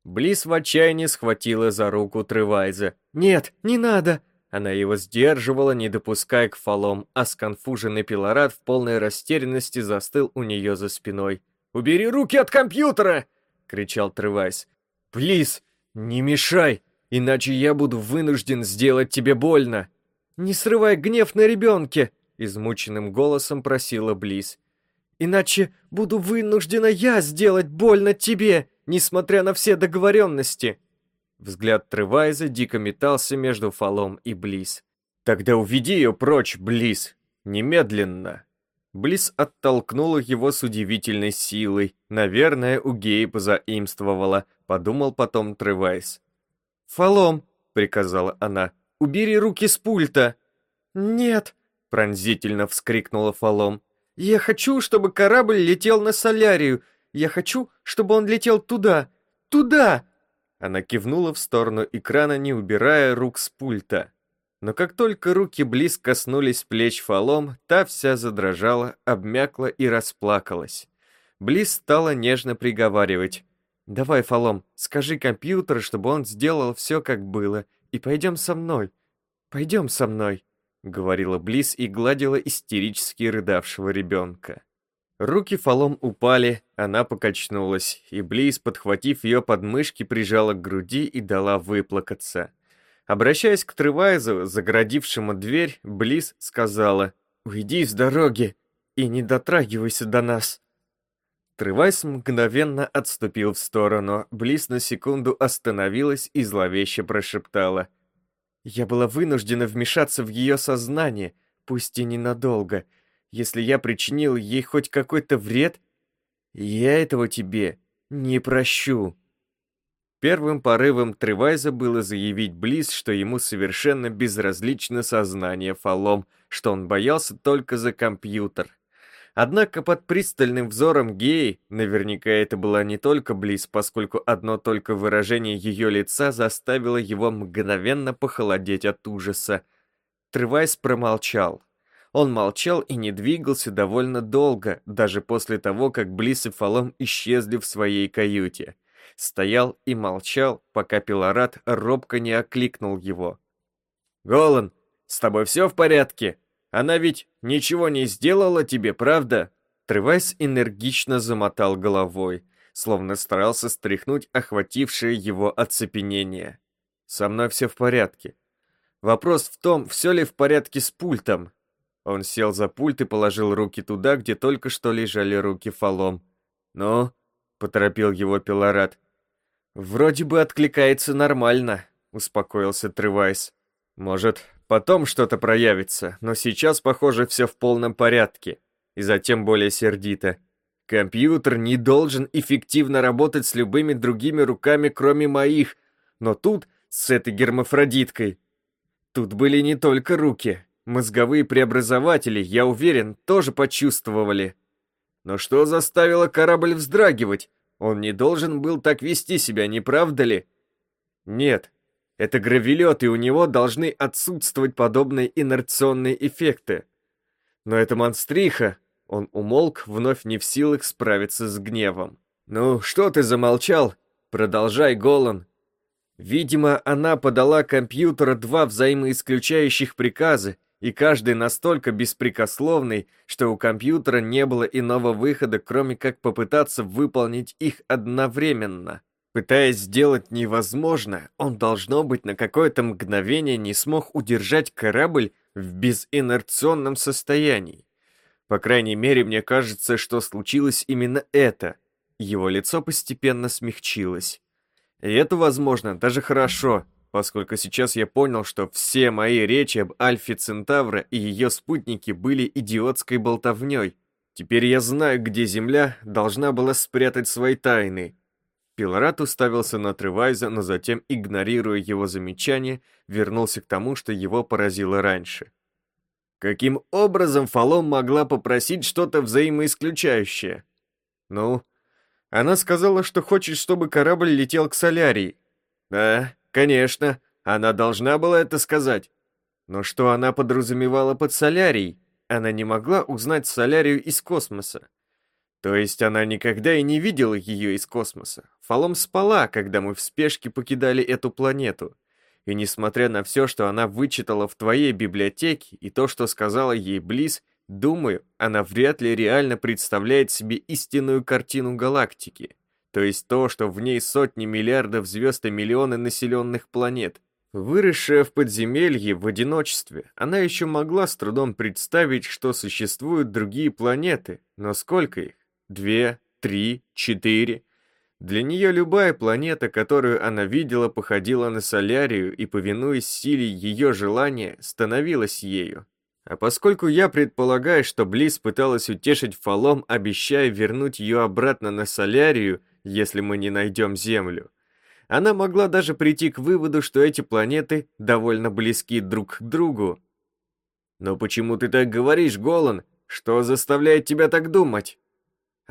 Близ в отчаянии схватила за руку Тревайза. «Нет, не надо!» Она его сдерживала, не допуская к фалом, а сконфуженный Пилорат в полной растерянности застыл у нее за спиной. «Убери руки от компьютера!» — кричал Тревайс. «Плиз, не мешай, иначе я буду вынужден сделать тебе больно!» «Не срывай гнев на ребенке!» — измученным голосом просила Близ. «Иначе буду вынуждена я сделать больно тебе, несмотря на все договоренности!» Взгляд Тревайза дико метался между Фалом и Близ. «Тогда уведи ее прочь, Близ! Немедленно!» Близ оттолкнула его с удивительной силой. Наверное, у геи позаимствовала, подумал потом Тревайс. «Фалом!» — приказала она. «Убери руки с пульта!» «Нет!» — пронзительно вскрикнула Фалом. «Я хочу, чтобы корабль летел на Солярию! Я хочу, чтобы он летел туда! Туда!» Она кивнула в сторону экрана, не убирая рук с пульта. Но как только руки близко коснулись плеч Фалом, та вся задрожала, обмякла и расплакалась. Близ стала нежно приговаривать. «Давай, Фалом, скажи компьютеру, чтобы он сделал все, как было, и пойдем со мной. Пойдем со мной», — говорила Близ и гладила истерически рыдавшего ребенка. Руки Фалом упали, она покачнулась, и Близ, подхватив ее подмышки, прижала к груди и дала выплакаться. Обращаясь к Тревайзу, загородившему дверь, Близ сказала «Уйди с дороги и не дотрагивайся до нас». Тревайз мгновенно отступил в сторону, Близ на секунду остановилась и зловеще прошептала «Я была вынуждена вмешаться в ее сознание, пусть и ненадолго. Если я причинил ей хоть какой-то вред, я этого тебе не прощу». Первым порывом Тревайза было заявить Близ, что ему совершенно безразлично сознание Фалом, что он боялся только за компьютер. Однако под пристальным взором геи, наверняка это была не только Близ, поскольку одно только выражение ее лица заставило его мгновенно похолодеть от ужаса. Тревайс промолчал. Он молчал и не двигался довольно долго, даже после того, как Близ и Фалом исчезли в своей каюте стоял и молчал, пока Пилорат робко не окликнул его. «Голан, с тобой все в порядке? Она ведь ничего не сделала тебе, правда?» Тревайс энергично замотал головой, словно старался стряхнуть охватившее его оцепенение. «Со мной все в порядке. Вопрос в том, все ли в порядке с пультом?» Он сел за пульт и положил руки туда, где только что лежали руки Фалом. «Ну?» — поторопил его Пилорат. «Вроде бы откликается нормально», — успокоился Тревайс. «Может, потом что-то проявится, но сейчас, похоже, все в полном порядке». И затем более сердито. «Компьютер не должен эффективно работать с любыми другими руками, кроме моих, но тут, с этой гермафродиткой, тут были не только руки. Мозговые преобразователи, я уверен, тоже почувствовали. Но что заставило корабль вздрагивать? Он не должен был так вести себя, не правда ли? Нет, это гравелет, и у него должны отсутствовать подобные инерционные эффекты. Но это монстриха. Он умолк, вновь не в силах справиться с гневом. «Ну, что ты замолчал? Продолжай, Голан!» Видимо, она подала компьютеру два взаимоисключающих приказа, и каждый настолько беспрекословный, что у компьютера не было иного выхода, кроме как попытаться выполнить их одновременно. Пытаясь сделать невозможное, он, должно быть, на какое-то мгновение не смог удержать корабль в безинерционном состоянии. По крайней мере, мне кажется, что случилось именно это. Его лицо постепенно смягчилось. И это, возможно, даже хорошо, поскольку сейчас я понял, что все мои речи об Альфе Центавра и ее спутнике были идиотской болтовней. Теперь я знаю, где Земля должна была спрятать свои тайны. Пилорат уставился на Тревайза, но затем, игнорируя его замечание, вернулся к тому, что его поразило раньше. Каким образом Фалом могла попросить что-то взаимоисключающее? Ну, она сказала, что хочет, чтобы корабль летел к Солярии. Да, конечно, она должна была это сказать. Но что она подразумевала под Солярией? Она не могла узнать Солярию из космоса. То есть она никогда и не видела ее из космоса. Фалом спала, когда мы в спешке покидали эту планету. И несмотря на все, что она вычитала в твоей библиотеке и то, что сказала ей Близ, думаю, она вряд ли реально представляет себе истинную картину галактики. То есть то, что в ней сотни миллиардов звезд и миллионы населенных планет. Выросшая в подземелье в одиночестве, она еще могла с трудом представить, что существуют другие планеты, но сколько их? Две, три, четыре? Для нее любая планета, которую она видела, походила на Солярию и, повинуясь силе ее желания, становилась ею. А поскольку я предполагаю, что Близ пыталась утешить Фалом, обещая вернуть ее обратно на Солярию, если мы не найдем Землю, она могла даже прийти к выводу, что эти планеты довольно близки друг к другу. «Но почему ты так говоришь, Голан? Что заставляет тебя так думать?»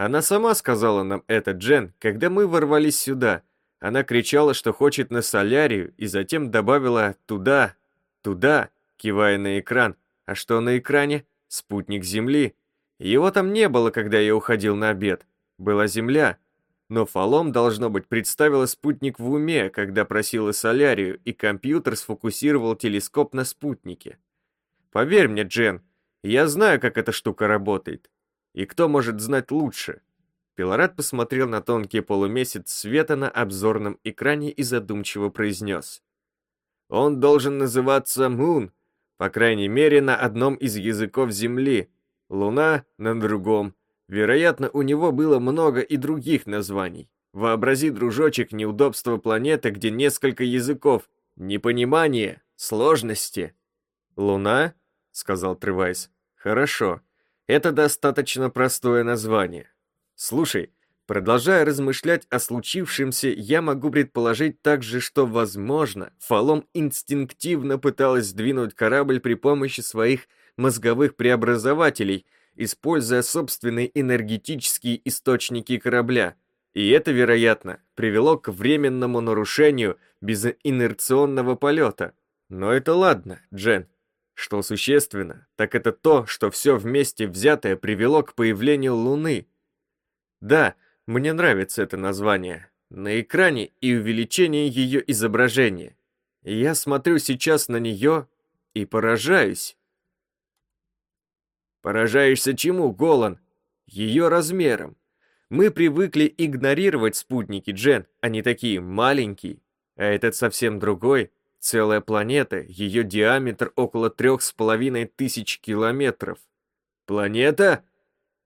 Она сама сказала нам это, Джен, когда мы ворвались сюда. Она кричала, что хочет на солярию, и затем добавила «туда, туда», кивая на экран. А что на экране? Спутник Земли. Его там не было, когда я уходил на обед. Была Земля. Но Фалом, должно быть, представила спутник в уме, когда просила солярию, и компьютер сфокусировал телескоп на спутнике. Поверь мне, Джен, я знаю, как эта штука работает. И кто может знать лучше? Пилорат посмотрел на тонкий полумесяц света на обзорном экране и задумчиво произнес. Он должен называться Мун, по крайней мере, на одном из языков Земли, Луна на другом. Вероятно, у него было много и других названий. Вообрази, дружочек, неудобство планеты, где несколько языков, непонимание, сложности. «Луна?» — сказал Тревайс. «Хорошо. Это достаточно простое название. Слушай, продолжая размышлять о случившемся, я могу предположить также, что, возможно, Фалом инстинктивно пыталась сдвинуть корабль при помощи своих мозговых преобразователей, используя собственные энергетические источники корабля. И это, вероятно, привело к временному нарушению безинерционного полета. Но это ладно, Джен. Что существенно, так это то, что все вместе взятое привело к появлению Луны. Да, мне нравится это название. На экране и увеличение ее изображения. Я смотрю сейчас на нее и поражаюсь. Поражаешься чему, Голан? Ее размером. Мы привыкли игнорировать спутники, Джен, они такие маленькие. А этот совсем другой, Целая планета, ее диаметр около трех с половиной тысяч километров. Планета?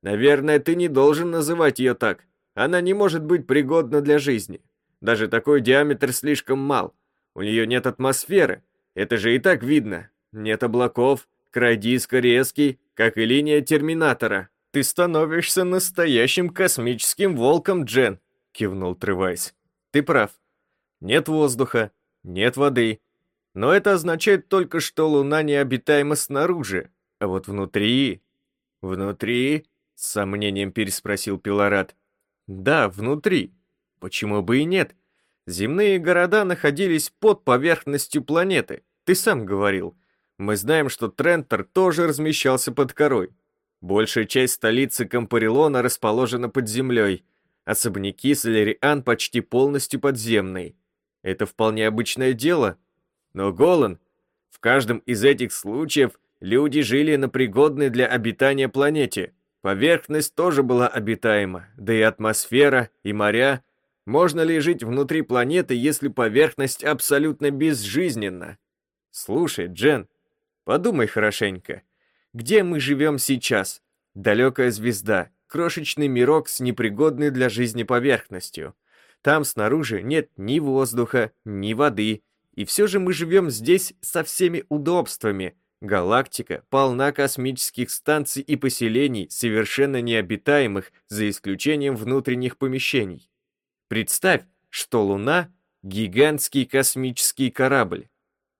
Наверное, ты не должен называть ее так. Она не может быть пригодна для жизни. Даже такой диаметр слишком мал. У нее нет атмосферы. Это же и так видно. Нет облаков, край диска резкий, как и линия терминатора. Ты становишься настоящим космическим волком, Джен, кивнул Тревайс. Ты прав. Нет воздуха, нет воды. Но это означает только, что Луна необитаема снаружи, а вот внутри... Внутри? С сомнением переспросил Пилорат. Да, внутри. Почему бы и нет? Земные города находились под поверхностью планеты. Ты сам говорил. Мы знаем, что Трентор тоже размещался под корой. Большая часть столицы Кампарилона расположена под землей. Особняки Солериан почти полностью подземные. Это вполне обычное дело. Но, Голан, в каждом из этих случаев люди жили на пригодной для обитания планете. Поверхность тоже была обитаема, да и атмосфера, и моря. Можно ли жить внутри планеты, если поверхность абсолютно безжизненна? Слушай, Джен, подумай хорошенько. Где мы живем сейчас? Далекая звезда, крошечный мирок с непригодной для жизни поверхностью. Там снаружи нет ни воздуха, ни воды, и все же мы живем здесь со всеми удобствами. Галактика полна космических станций и поселений, совершенно необитаемых, за исключением внутренних помещений. Представь, что Луна — гигантский космический корабль.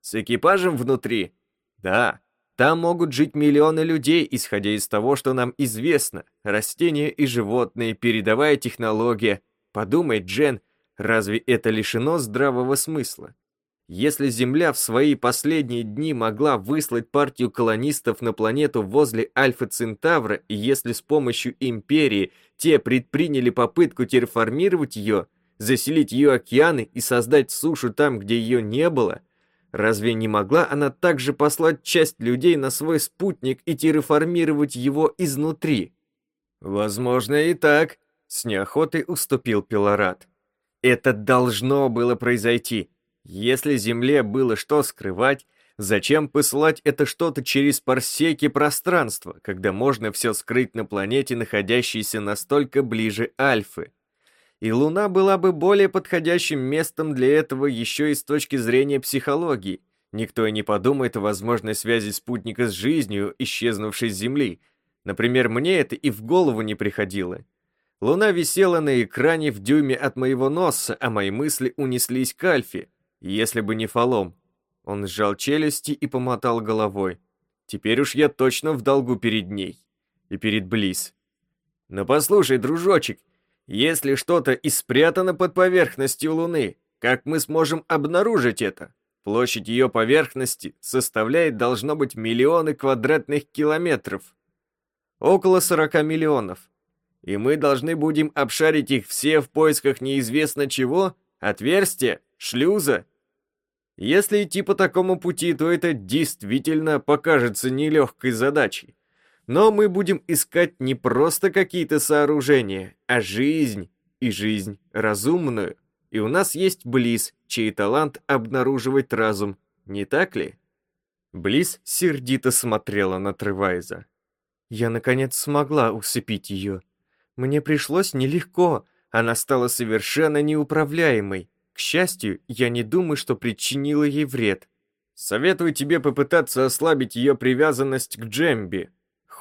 С экипажем внутри? Да, там могут жить миллионы людей, исходя из того, что нам известно. Растения и животные, передовая технология. Подумай, Джен, разве это лишено здравого смысла? Если Земля в свои последние дни могла выслать партию колонистов на планету возле Альфа Центавра, и если с помощью Империи те предприняли попытку терраформировать ее, заселить ее океаны и создать сушу там, где ее не было – Разве не могла она также послать часть людей на свой спутник и терраформировать его изнутри? Возможно и так, с неохотой уступил Пилорат. Это должно было произойти. Если Земле было что скрывать, зачем посылать это что-то через парсеки пространства, когда можно все скрыть на планете, находящейся настолько ближе Альфы? И Луна была бы более подходящим местом для этого еще и с точки зрения психологии. Никто и не подумает о возможной связи спутника с жизнью, исчезнувшей с Земли. Например, мне это и в голову не приходило. Луна висела на экране в дюйме от моего носа, а мои мысли унеслись к Альфе. Если бы не Фалом. Он сжал челюсти и помотал головой. Теперь уж я точно в долгу перед ней. И перед Близ. Но послушай, дружочек, если что-то и спрятано под поверхностью Луны, как мы сможем обнаружить это? Площадь ее поверхности составляет должно быть миллионы квадратных километров. Около 40 миллионов. И мы должны будем обшарить их все в поисках неизвестно чего, отверстия, шлюза. Если идти по такому пути, то это действительно покажется нелегкой задачей. Но мы будем искать не просто какие-то сооружения, а жизнь, и жизнь разумную. И у нас есть Близ, чей талант обнаруживать разум, не так ли? Близ сердито смотрела на Тревайза. Я, наконец, смогла усыпить ее. Мне пришлось нелегко, она стала совершенно неуправляемой. К счастью, я не думаю, что причинила ей вред. Советую тебе попытаться ослабить ее привязанность к Джемби,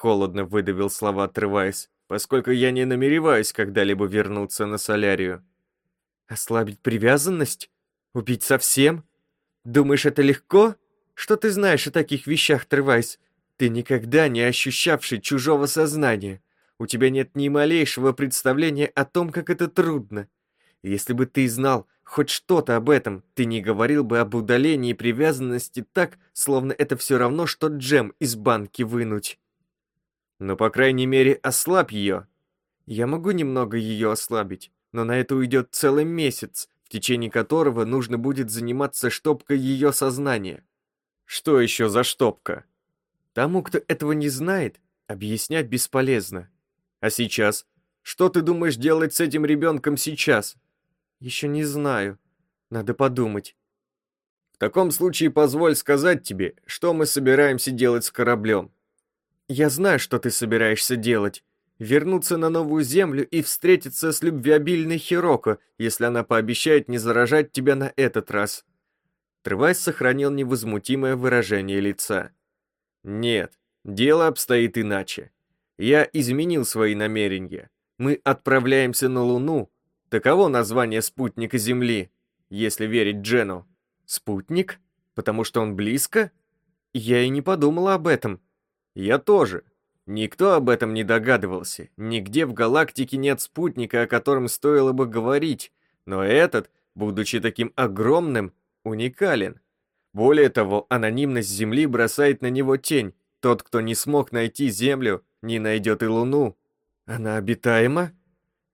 Холодно выдавил слова, отрываясь, поскольку я не намереваюсь когда-либо вернуться на солярию. Ослабить привязанность? Убить совсем? Думаешь, это легко? Что ты знаешь о таких вещах, Тревайс? Ты никогда не ощущавший чужого сознания. У тебя нет ни малейшего представления о том, как это трудно. Если бы ты знал хоть что-то об этом, ты не говорил бы об удалении привязанности так, словно это все равно, что джем из банки вынуть. Но, по крайней мере, ослабь ее. Я могу немного ее ослабить, но на это уйдет целый месяц, в течение которого нужно будет заниматься штопкой ее сознания. Что еще за штопка? Тому, кто этого не знает, объяснять бесполезно. А сейчас? Что ты думаешь делать с этим ребенком сейчас? Еще не знаю. Надо подумать. В таком случае позволь сказать тебе, что мы собираемся делать с кораблем. Я знаю, что ты собираешься делать. Вернуться на новую землю и встретиться с любвеобильной Хироко, если она пообещает не заражать тебя на этот раз. Тревайс сохранил невозмутимое выражение лица. Нет, дело обстоит иначе. Я изменил свои намерения. Мы отправляемся на Луну. Таково название спутника Земли, если верить Джену. Спутник? Потому что он близко? Я и не подумала об этом. Я тоже. Никто об этом не догадывался. Нигде в галактике нет спутника, о котором стоило бы говорить. Но этот, будучи таким огромным, уникален. Более того, анонимность Земли бросает на него тень. Тот, кто не смог найти Землю, не найдет и Луну. Она обитаема?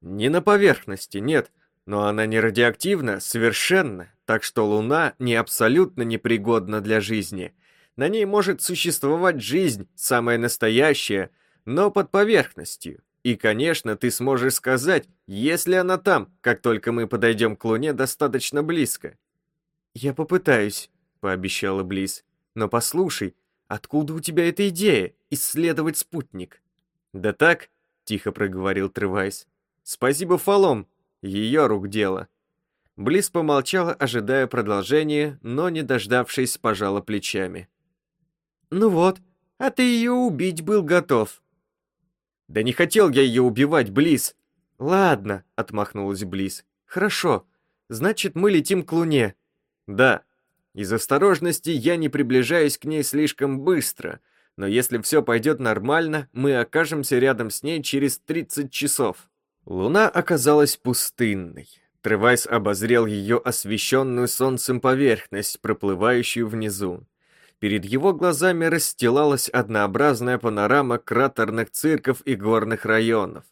Не на поверхности, нет, Но она не радиоактивна совершенно, так что Луна не абсолютно непригодна для жизни. На ней может существовать жизнь, самая настоящая, но под поверхностью. И, конечно, ты сможешь сказать, если она там, как только мы подойдем к Луне достаточно близко. «Я попытаюсь», — пообещала Близ. «Но послушай, откуда у тебя эта идея — исследовать спутник?» «Да так», — тихо проговорил Тревайс. «Спасибо Фалом, ее рук дело». Близ помолчала, ожидая продолжения, но, не дождавшись, пожала плечами. «Ну вот, а ты ее убить был готов». «Да не хотел я ее убивать, Близ!» «Ладно», — отмахнулась Близ. «Хорошо, значит, мы летим к Луне». «Да. Из осторожности я не приближаюсь к ней слишком быстро, но если все пойдет нормально, мы окажемся рядом с ней через 30 часов». Луна оказалась пустынной. Тревайс обозрел ее освещенную солнцем поверхность, проплывающую внизу. Перед его глазами расстилалась однообразная панорама кратерных цирков и горных районов.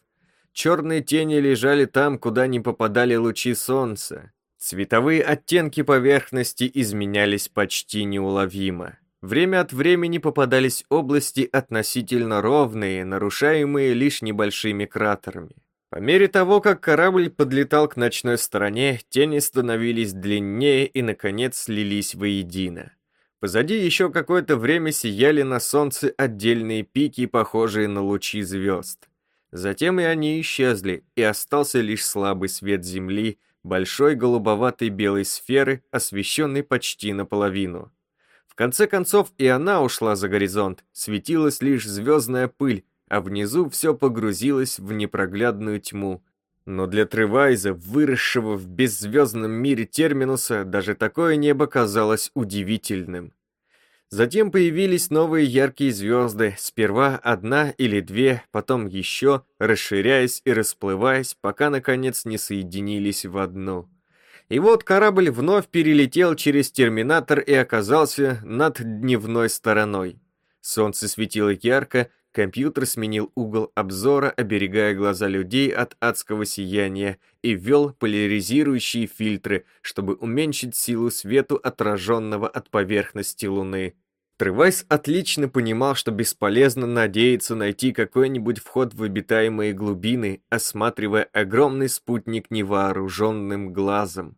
Черные тени лежали там, куда не попадали лучи солнца. Цветовые оттенки поверхности изменялись почти неуловимо. Время от времени попадались области относительно ровные, нарушаемые лишь небольшими кратерами. По мере того, как корабль подлетал к ночной стороне, тени становились длиннее и, наконец, слились воедино. Позади еще какое-то время сияли на солнце отдельные пики, похожие на лучи звезд. Затем и они исчезли, и остался лишь слабый свет Земли, большой голубоватой белой сферы, освещенной почти наполовину. В конце концов и она ушла за горизонт, светилась лишь звездная пыль, а внизу все погрузилось в непроглядную тьму, но для Тревайза, выросшего в беззвездном мире Терминуса, даже такое небо казалось удивительным. Затем появились новые яркие звезды, сперва одна или две, потом еще, расширяясь и расплываясь, пока, наконец, не соединились в одну. И вот корабль вновь перелетел через терминатор и оказался над дневной стороной. Солнце светило ярко, Компьютер сменил угол обзора, оберегая глаза людей от адского сияния, и ввел поляризирующие фильтры, чтобы уменьшить силу свету, отраженного от поверхности Луны. Тревайс отлично понимал, что бесполезно надеяться найти какой-нибудь вход в обитаемые глубины, осматривая огромный спутник невооруженным глазом.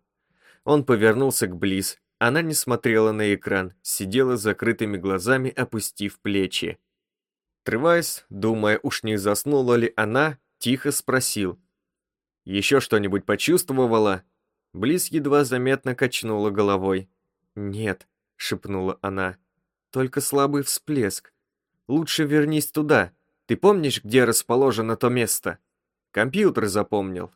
Он повернулся к Близ. Она не смотрела на экран, сидела с закрытыми глазами, опустив плечи. Отрываясь, думая, уж не заснула ли она, тихо спросил. «Еще что-нибудь почувствовала?» Близ едва заметно качнула головой. «Нет», — шепнула она, — «только слабый всплеск. Лучше вернись туда. Ты помнишь, где расположено то место?» Компьютер запомнил.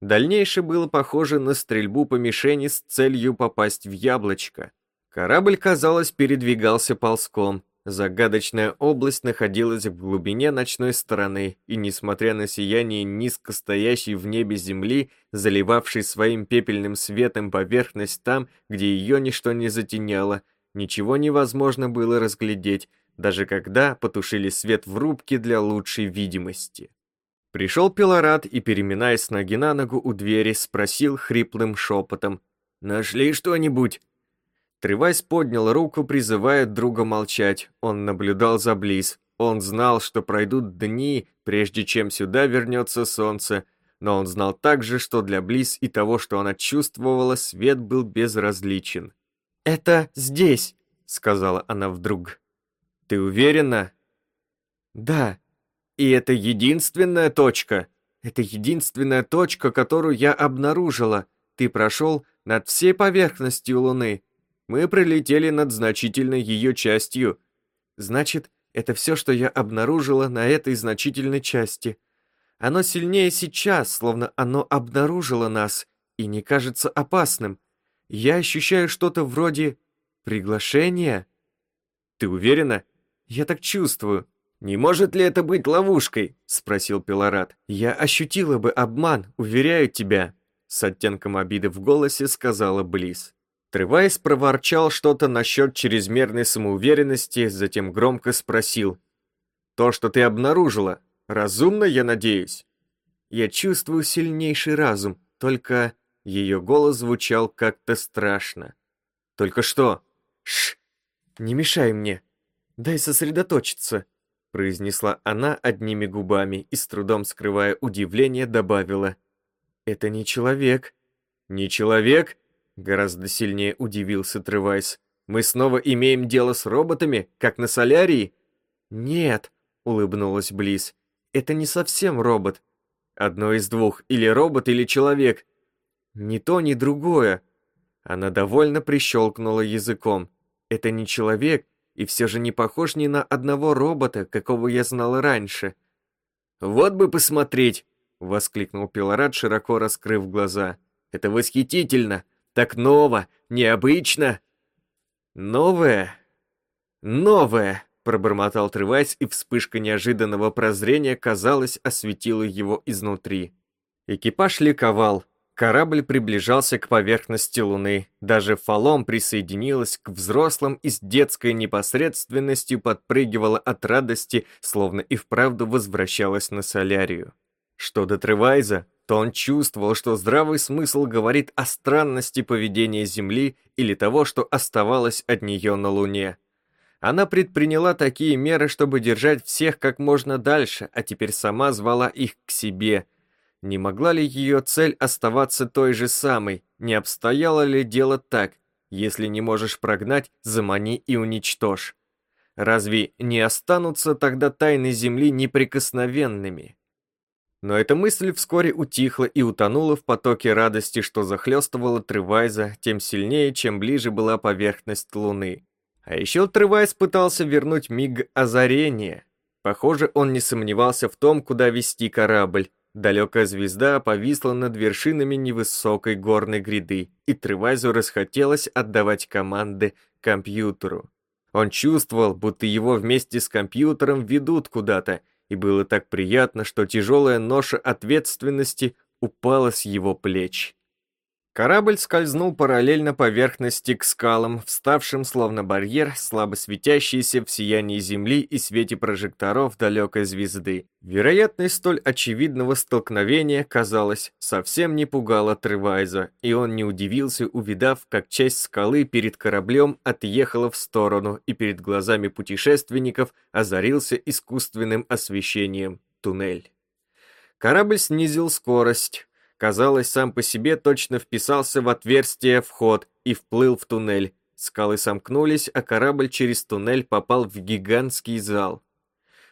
Дальнейшее было похоже на стрельбу по мишени с целью попасть в яблочко. Корабль, казалось, передвигался ползком, Загадочная область находилась в глубине ночной стороны, и несмотря на сияние низко стоящей в небе земли, заливавшей своим пепельным светом поверхность там, где ее ничто не затеняло, ничего невозможно было разглядеть, даже когда потушили свет в рубке для лучшей видимости. Пришел Пилорат и, переминаясь с ноги на ногу у двери, спросил хриплым шепотом, «Нашли что-нибудь?» Тревайс поднял руку, призывая друга молчать. Он наблюдал за Близ. Он знал, что пройдут дни, прежде чем сюда вернется солнце, но он знал также, что для Близ и того, что она чувствовала, свет был безразличен. «Это здесь», — сказала она вдруг. «Ты уверена?» «Да. И это единственная точка. Это единственная точка, которую я обнаружила. Ты прошел над всей поверхностью Луны, мы пролетели над значительной ее частью. Значит, это все, что я обнаружила на этой значительной части. Оно сильнее сейчас, словно оно обнаружило нас и не кажется опасным. Я ощущаю что-то вроде приглашения. Ты уверена? Я так чувствую. «Не может ли это быть ловушкой?» — спросил Пилорат. «Я ощутила бы обман, уверяю тебя», — с оттенком обиды в голосе сказала Близ. Тревайс проворчал что-то насчет чрезмерной самоуверенности, затем громко спросил. «То, что ты обнаружила, разумно, я надеюсь?» «Я чувствую сильнейший разум», только ее голос звучал как-то страшно. «Только что?» «Шш! Не мешай мне! Дай сосредоточиться!» произнесла она одними губами и с трудом скрывая удивление добавила. «Это не человек». «Не человек?» Гораздо сильнее удивился Тревайс. «Мы снова имеем дело с роботами, как на солярии?» «Нет», — улыбнулась Близ. «Это не совсем робот. Одно из двух, или робот, или человек. Ни то, ни другое». Она довольно прищелкнула языком. «Это не человек, и все же не похож ни на одного робота, какого я знала раньше». «Вот бы посмотреть!» — воскликнул Пилорад, широко раскрыв глаза. «Это восхитительно! Так ново! Необычно!» «Новое? Новое!» — пробормотал Тревайс, и вспышка неожиданного прозрения, казалось, осветила его изнутри. Экипаж ликовал. Корабль приближался к поверхности Луны. Даже Фалом присоединилась к взрослым и с детской непосредственностью подпрыгивала от радости, словно и вправду возвращалась на Солярию. Что до Тревайза, то он чувствовал, что здравый смысл говорит о странности поведения Земли или того, что оставалось от нее на Луне. Она предприняла такие меры, чтобы держать всех как можно дальше, а теперь сама звала их к себе. Не могла ли ее цель оставаться той же самой? Не обстояло ли дело так? Если не можешь прогнать, замани и уничтожь. Разве не останутся тогда тайны Земли неприкосновенными? Но эта мысль вскоре утихла и утонула в потоке радости, что захлестывала Тревайза тем сильнее, чем ближе была поверхность Луны. А еще Тревайз пытался вернуть миг озарения. Похоже, он не сомневался в том, куда вести корабль. Далекая звезда повисла над вершинами невысокой горной гряды, и Тревайзу расхотелось отдавать команды компьютеру. Он чувствовал, будто его вместе с компьютером ведут куда-то, и было так приятно, что тяжелая ноша ответственности упала с его плеч. Корабль скользнул параллельно поверхности к скалам, вставшим словно барьер, слабо светящийся в сиянии Земли и свете прожекторов далекой звезды. Вероятность столь очевидного столкновения, казалось, совсем не пугала Тревайза, и он не удивился, увидав, как часть скалы перед кораблем отъехала в сторону, и перед глазами путешественников озарился искусственным освещением туннель. Корабль снизил скорость, казалось, сам по себе точно вписался в отверстие вход и вплыл в туннель. Скалы сомкнулись, а корабль через туннель попал в гигантский зал.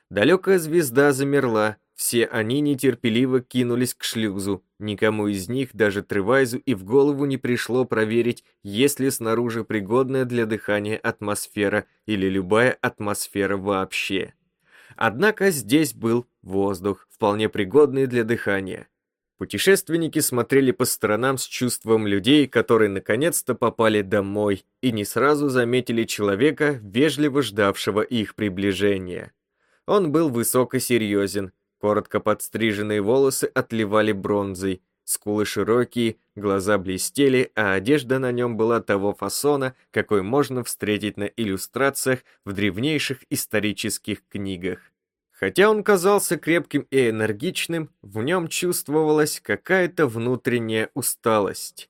Далекая звезда замерла, все они нетерпеливо кинулись к шлюзу. Никому из них, даже Тревайзу, и в голову не пришло проверить, есть ли снаружи пригодная для дыхания атмосфера или любая атмосфера вообще. Однако здесь был воздух, вполне пригодный для дыхания. Путешественники смотрели по сторонам с чувством людей, которые наконец-то попали домой и не сразу заметили человека, вежливо ждавшего их приближения. Он был высоко серьезен, коротко подстриженные волосы отливали бронзой, скулы широкие, глаза блестели, а одежда на нем была того фасона, какой можно встретить на иллюстрациях в древнейших исторических книгах. Хотя он казался крепким и энергичным, в нем чувствовалась какая-то внутренняя усталость.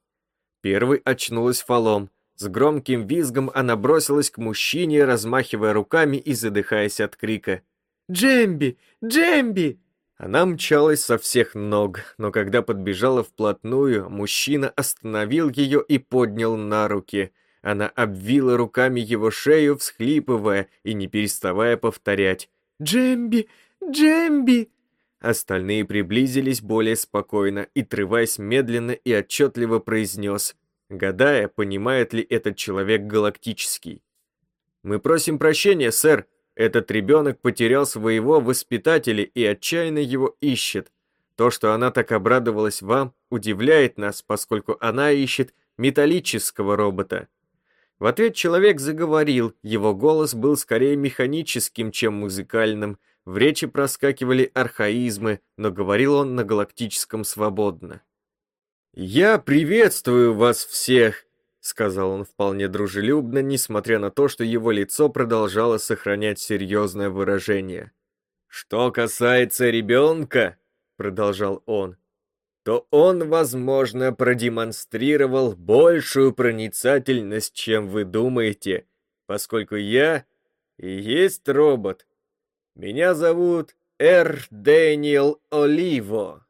Первый очнулась фалом. С громким визгом она бросилась к мужчине, размахивая руками и задыхаясь от крика. «Джемби! Джемби!» Она мчалась со всех ног, но когда подбежала вплотную, мужчина остановил ее и поднял на руки. Она обвила руками его шею, всхлипывая и не переставая повторять. «Джемби! Джемби!» Остальные приблизились более спокойно, и Тревайс медленно и отчетливо произнес, гадая, понимает ли этот человек галактический. «Мы просим прощения, сэр. Этот ребенок потерял своего воспитателя и отчаянно его ищет. То, что она так обрадовалась вам, удивляет нас, поскольку она ищет металлического робота. В ответ человек заговорил, его голос был скорее механическим, чем музыкальным, в речи проскакивали архаизмы, но говорил он на галактическом свободно. «Я приветствую вас всех!» — сказал он вполне дружелюбно, несмотря на то, что его лицо продолжало сохранять серьезное выражение. «Что касается ребенка», — продолжал он, то он, возможно, продемонстрировал большую проницательность, чем вы думаете, поскольку я и есть робот. Меня зовут Эр Дэниел Оливо.